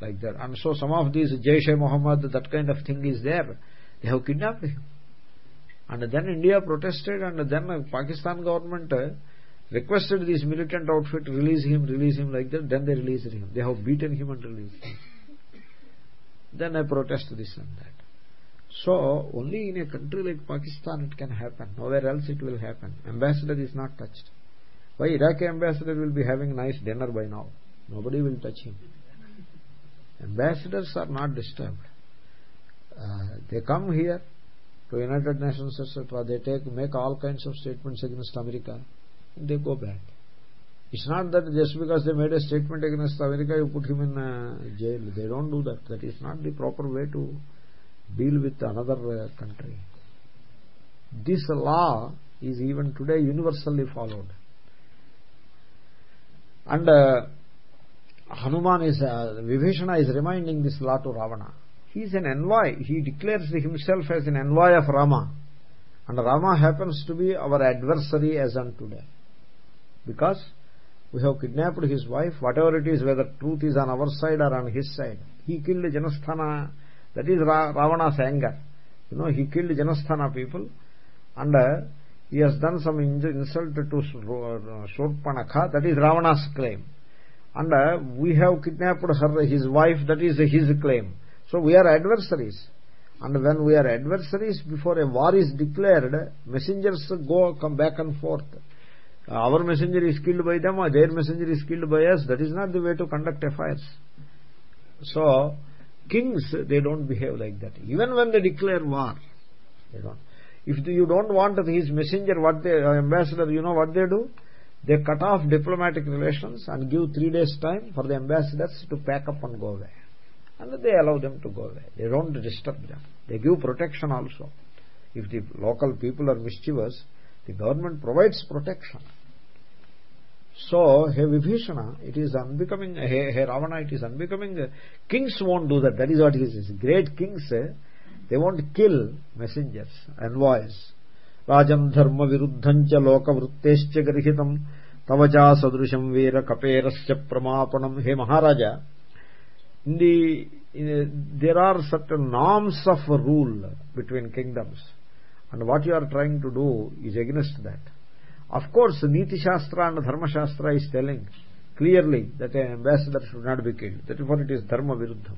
like that. And so some of these jaish muhammad that kind of thing is there. They have kidnapped him. And then india protested and then pakistan government uh, requested this militant outfit release him release him like that. Then they released him. They have beaten him and released him. Then i protest this and that. So only in a country like pakistan it can happen. Nowhere else it will happen. Ambassador is not touched. Why iraqi ambassador will be having a nice dinner by now? Nobody will touch him ambassadors are not disturbed. Uh, they come here to united nations etc they take make all kinds of statements against america. They go back. It's not that just because they made a statement against america you put him in uh, jail. They don't do that. That is not the proper way to deal with another uh, country. This law is even today universally followed. And uh, Hanuman is, uh, Vibhishana is reminding this law to Ravana. He is an envoy. He declares himself as an envoy of Rama. And Rama happens to be our adversary as on today. Because we have kidnapped his wife, whatever it is, whether truth is on our side or on his side. He killed Janasthana, that is Ra Ravana's anger. You know, he killed Janasthana people and uh, he has done some insult to uh, Shurpanakha, that is Ravana's claim and uh, we have kidnapped his wife that is his claim. So we are adversaries. And when we are adversaries before a war is declared messengers go come back and forth. Uh, our messenger is killed by them or their messenger is killed by us. That is not the way to conduct affairs. So kings they don't behave like that. Even when they declare war if you don't want his messenger what they uh, ambassador you know what they do they cut off diplomatic relations and give three days time for the ambassadors to pack up and go away and they allow them to go away they don't disturb them. They give protection also. If the local people are mischievous the government provides protection. So hey vibhishana it is unbecoming hey, ravana it is unbecoming. Kings won't do that. That is what he says. Great kings eh, they won't kill messengers envoys రాజం ధర్మ విరుద్ధం చ లోకవృత్తేశ్చ గర్హితం తవచా సదృశం వీర కపేరస్య ప్రమాపణం హే మహారాజా in the in a, there are certain norms of rule between kingdoms and what you are trying to do is against that of course niti shastra and dharma shastra is telling clearly that an ambassador should not be killed therefore it is dharma viruddham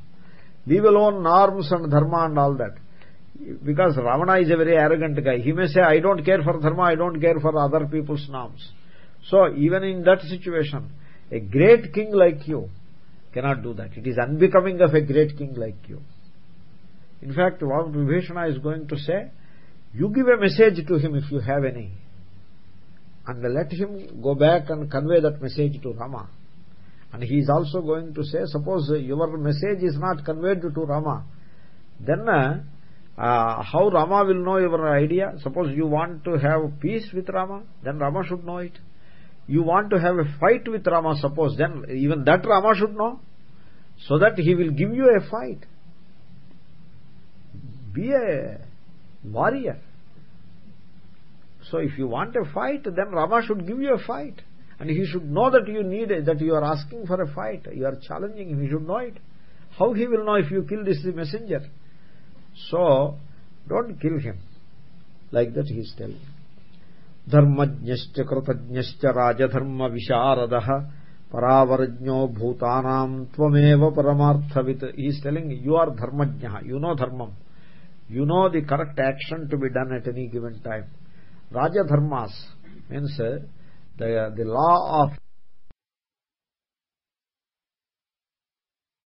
leave alone norms and dharma and all that because Ravana is a very arrogant guy. He may say, I don't care for dharma, I don't care for other people's norms. So even in that situation, a great king like you cannot do that. It is unbecoming of a great king like you. In fact, what Vibhishana is going to say, you give a message to him if you have any. And let him go back and convey that message to Rama. And he is also going to say, suppose your message is not conveyed to Rama, then uh, uh, how Rama will know your idea? Suppose you want to have peace with Rama, then Rama should know it. You want to have a fight with Rama, suppose, then even that Rama should know. So that he will give you a fight. Be a warrior. So if you want a fight, then Rama should give you a fight. And he should know that you need it, that you are asking for a fight. You are challenging him. He should know it. How he will know if you kill this messenger? so don't kill him like that he is telling dharmajnyasya krutajnyasya rajadharma para paravarajnyo bhutanam tvameva paramarthavit he is telling you are dharma jnana. you know dharma. you know the correct action to be done at any given time rajadharmas means uh, the the law of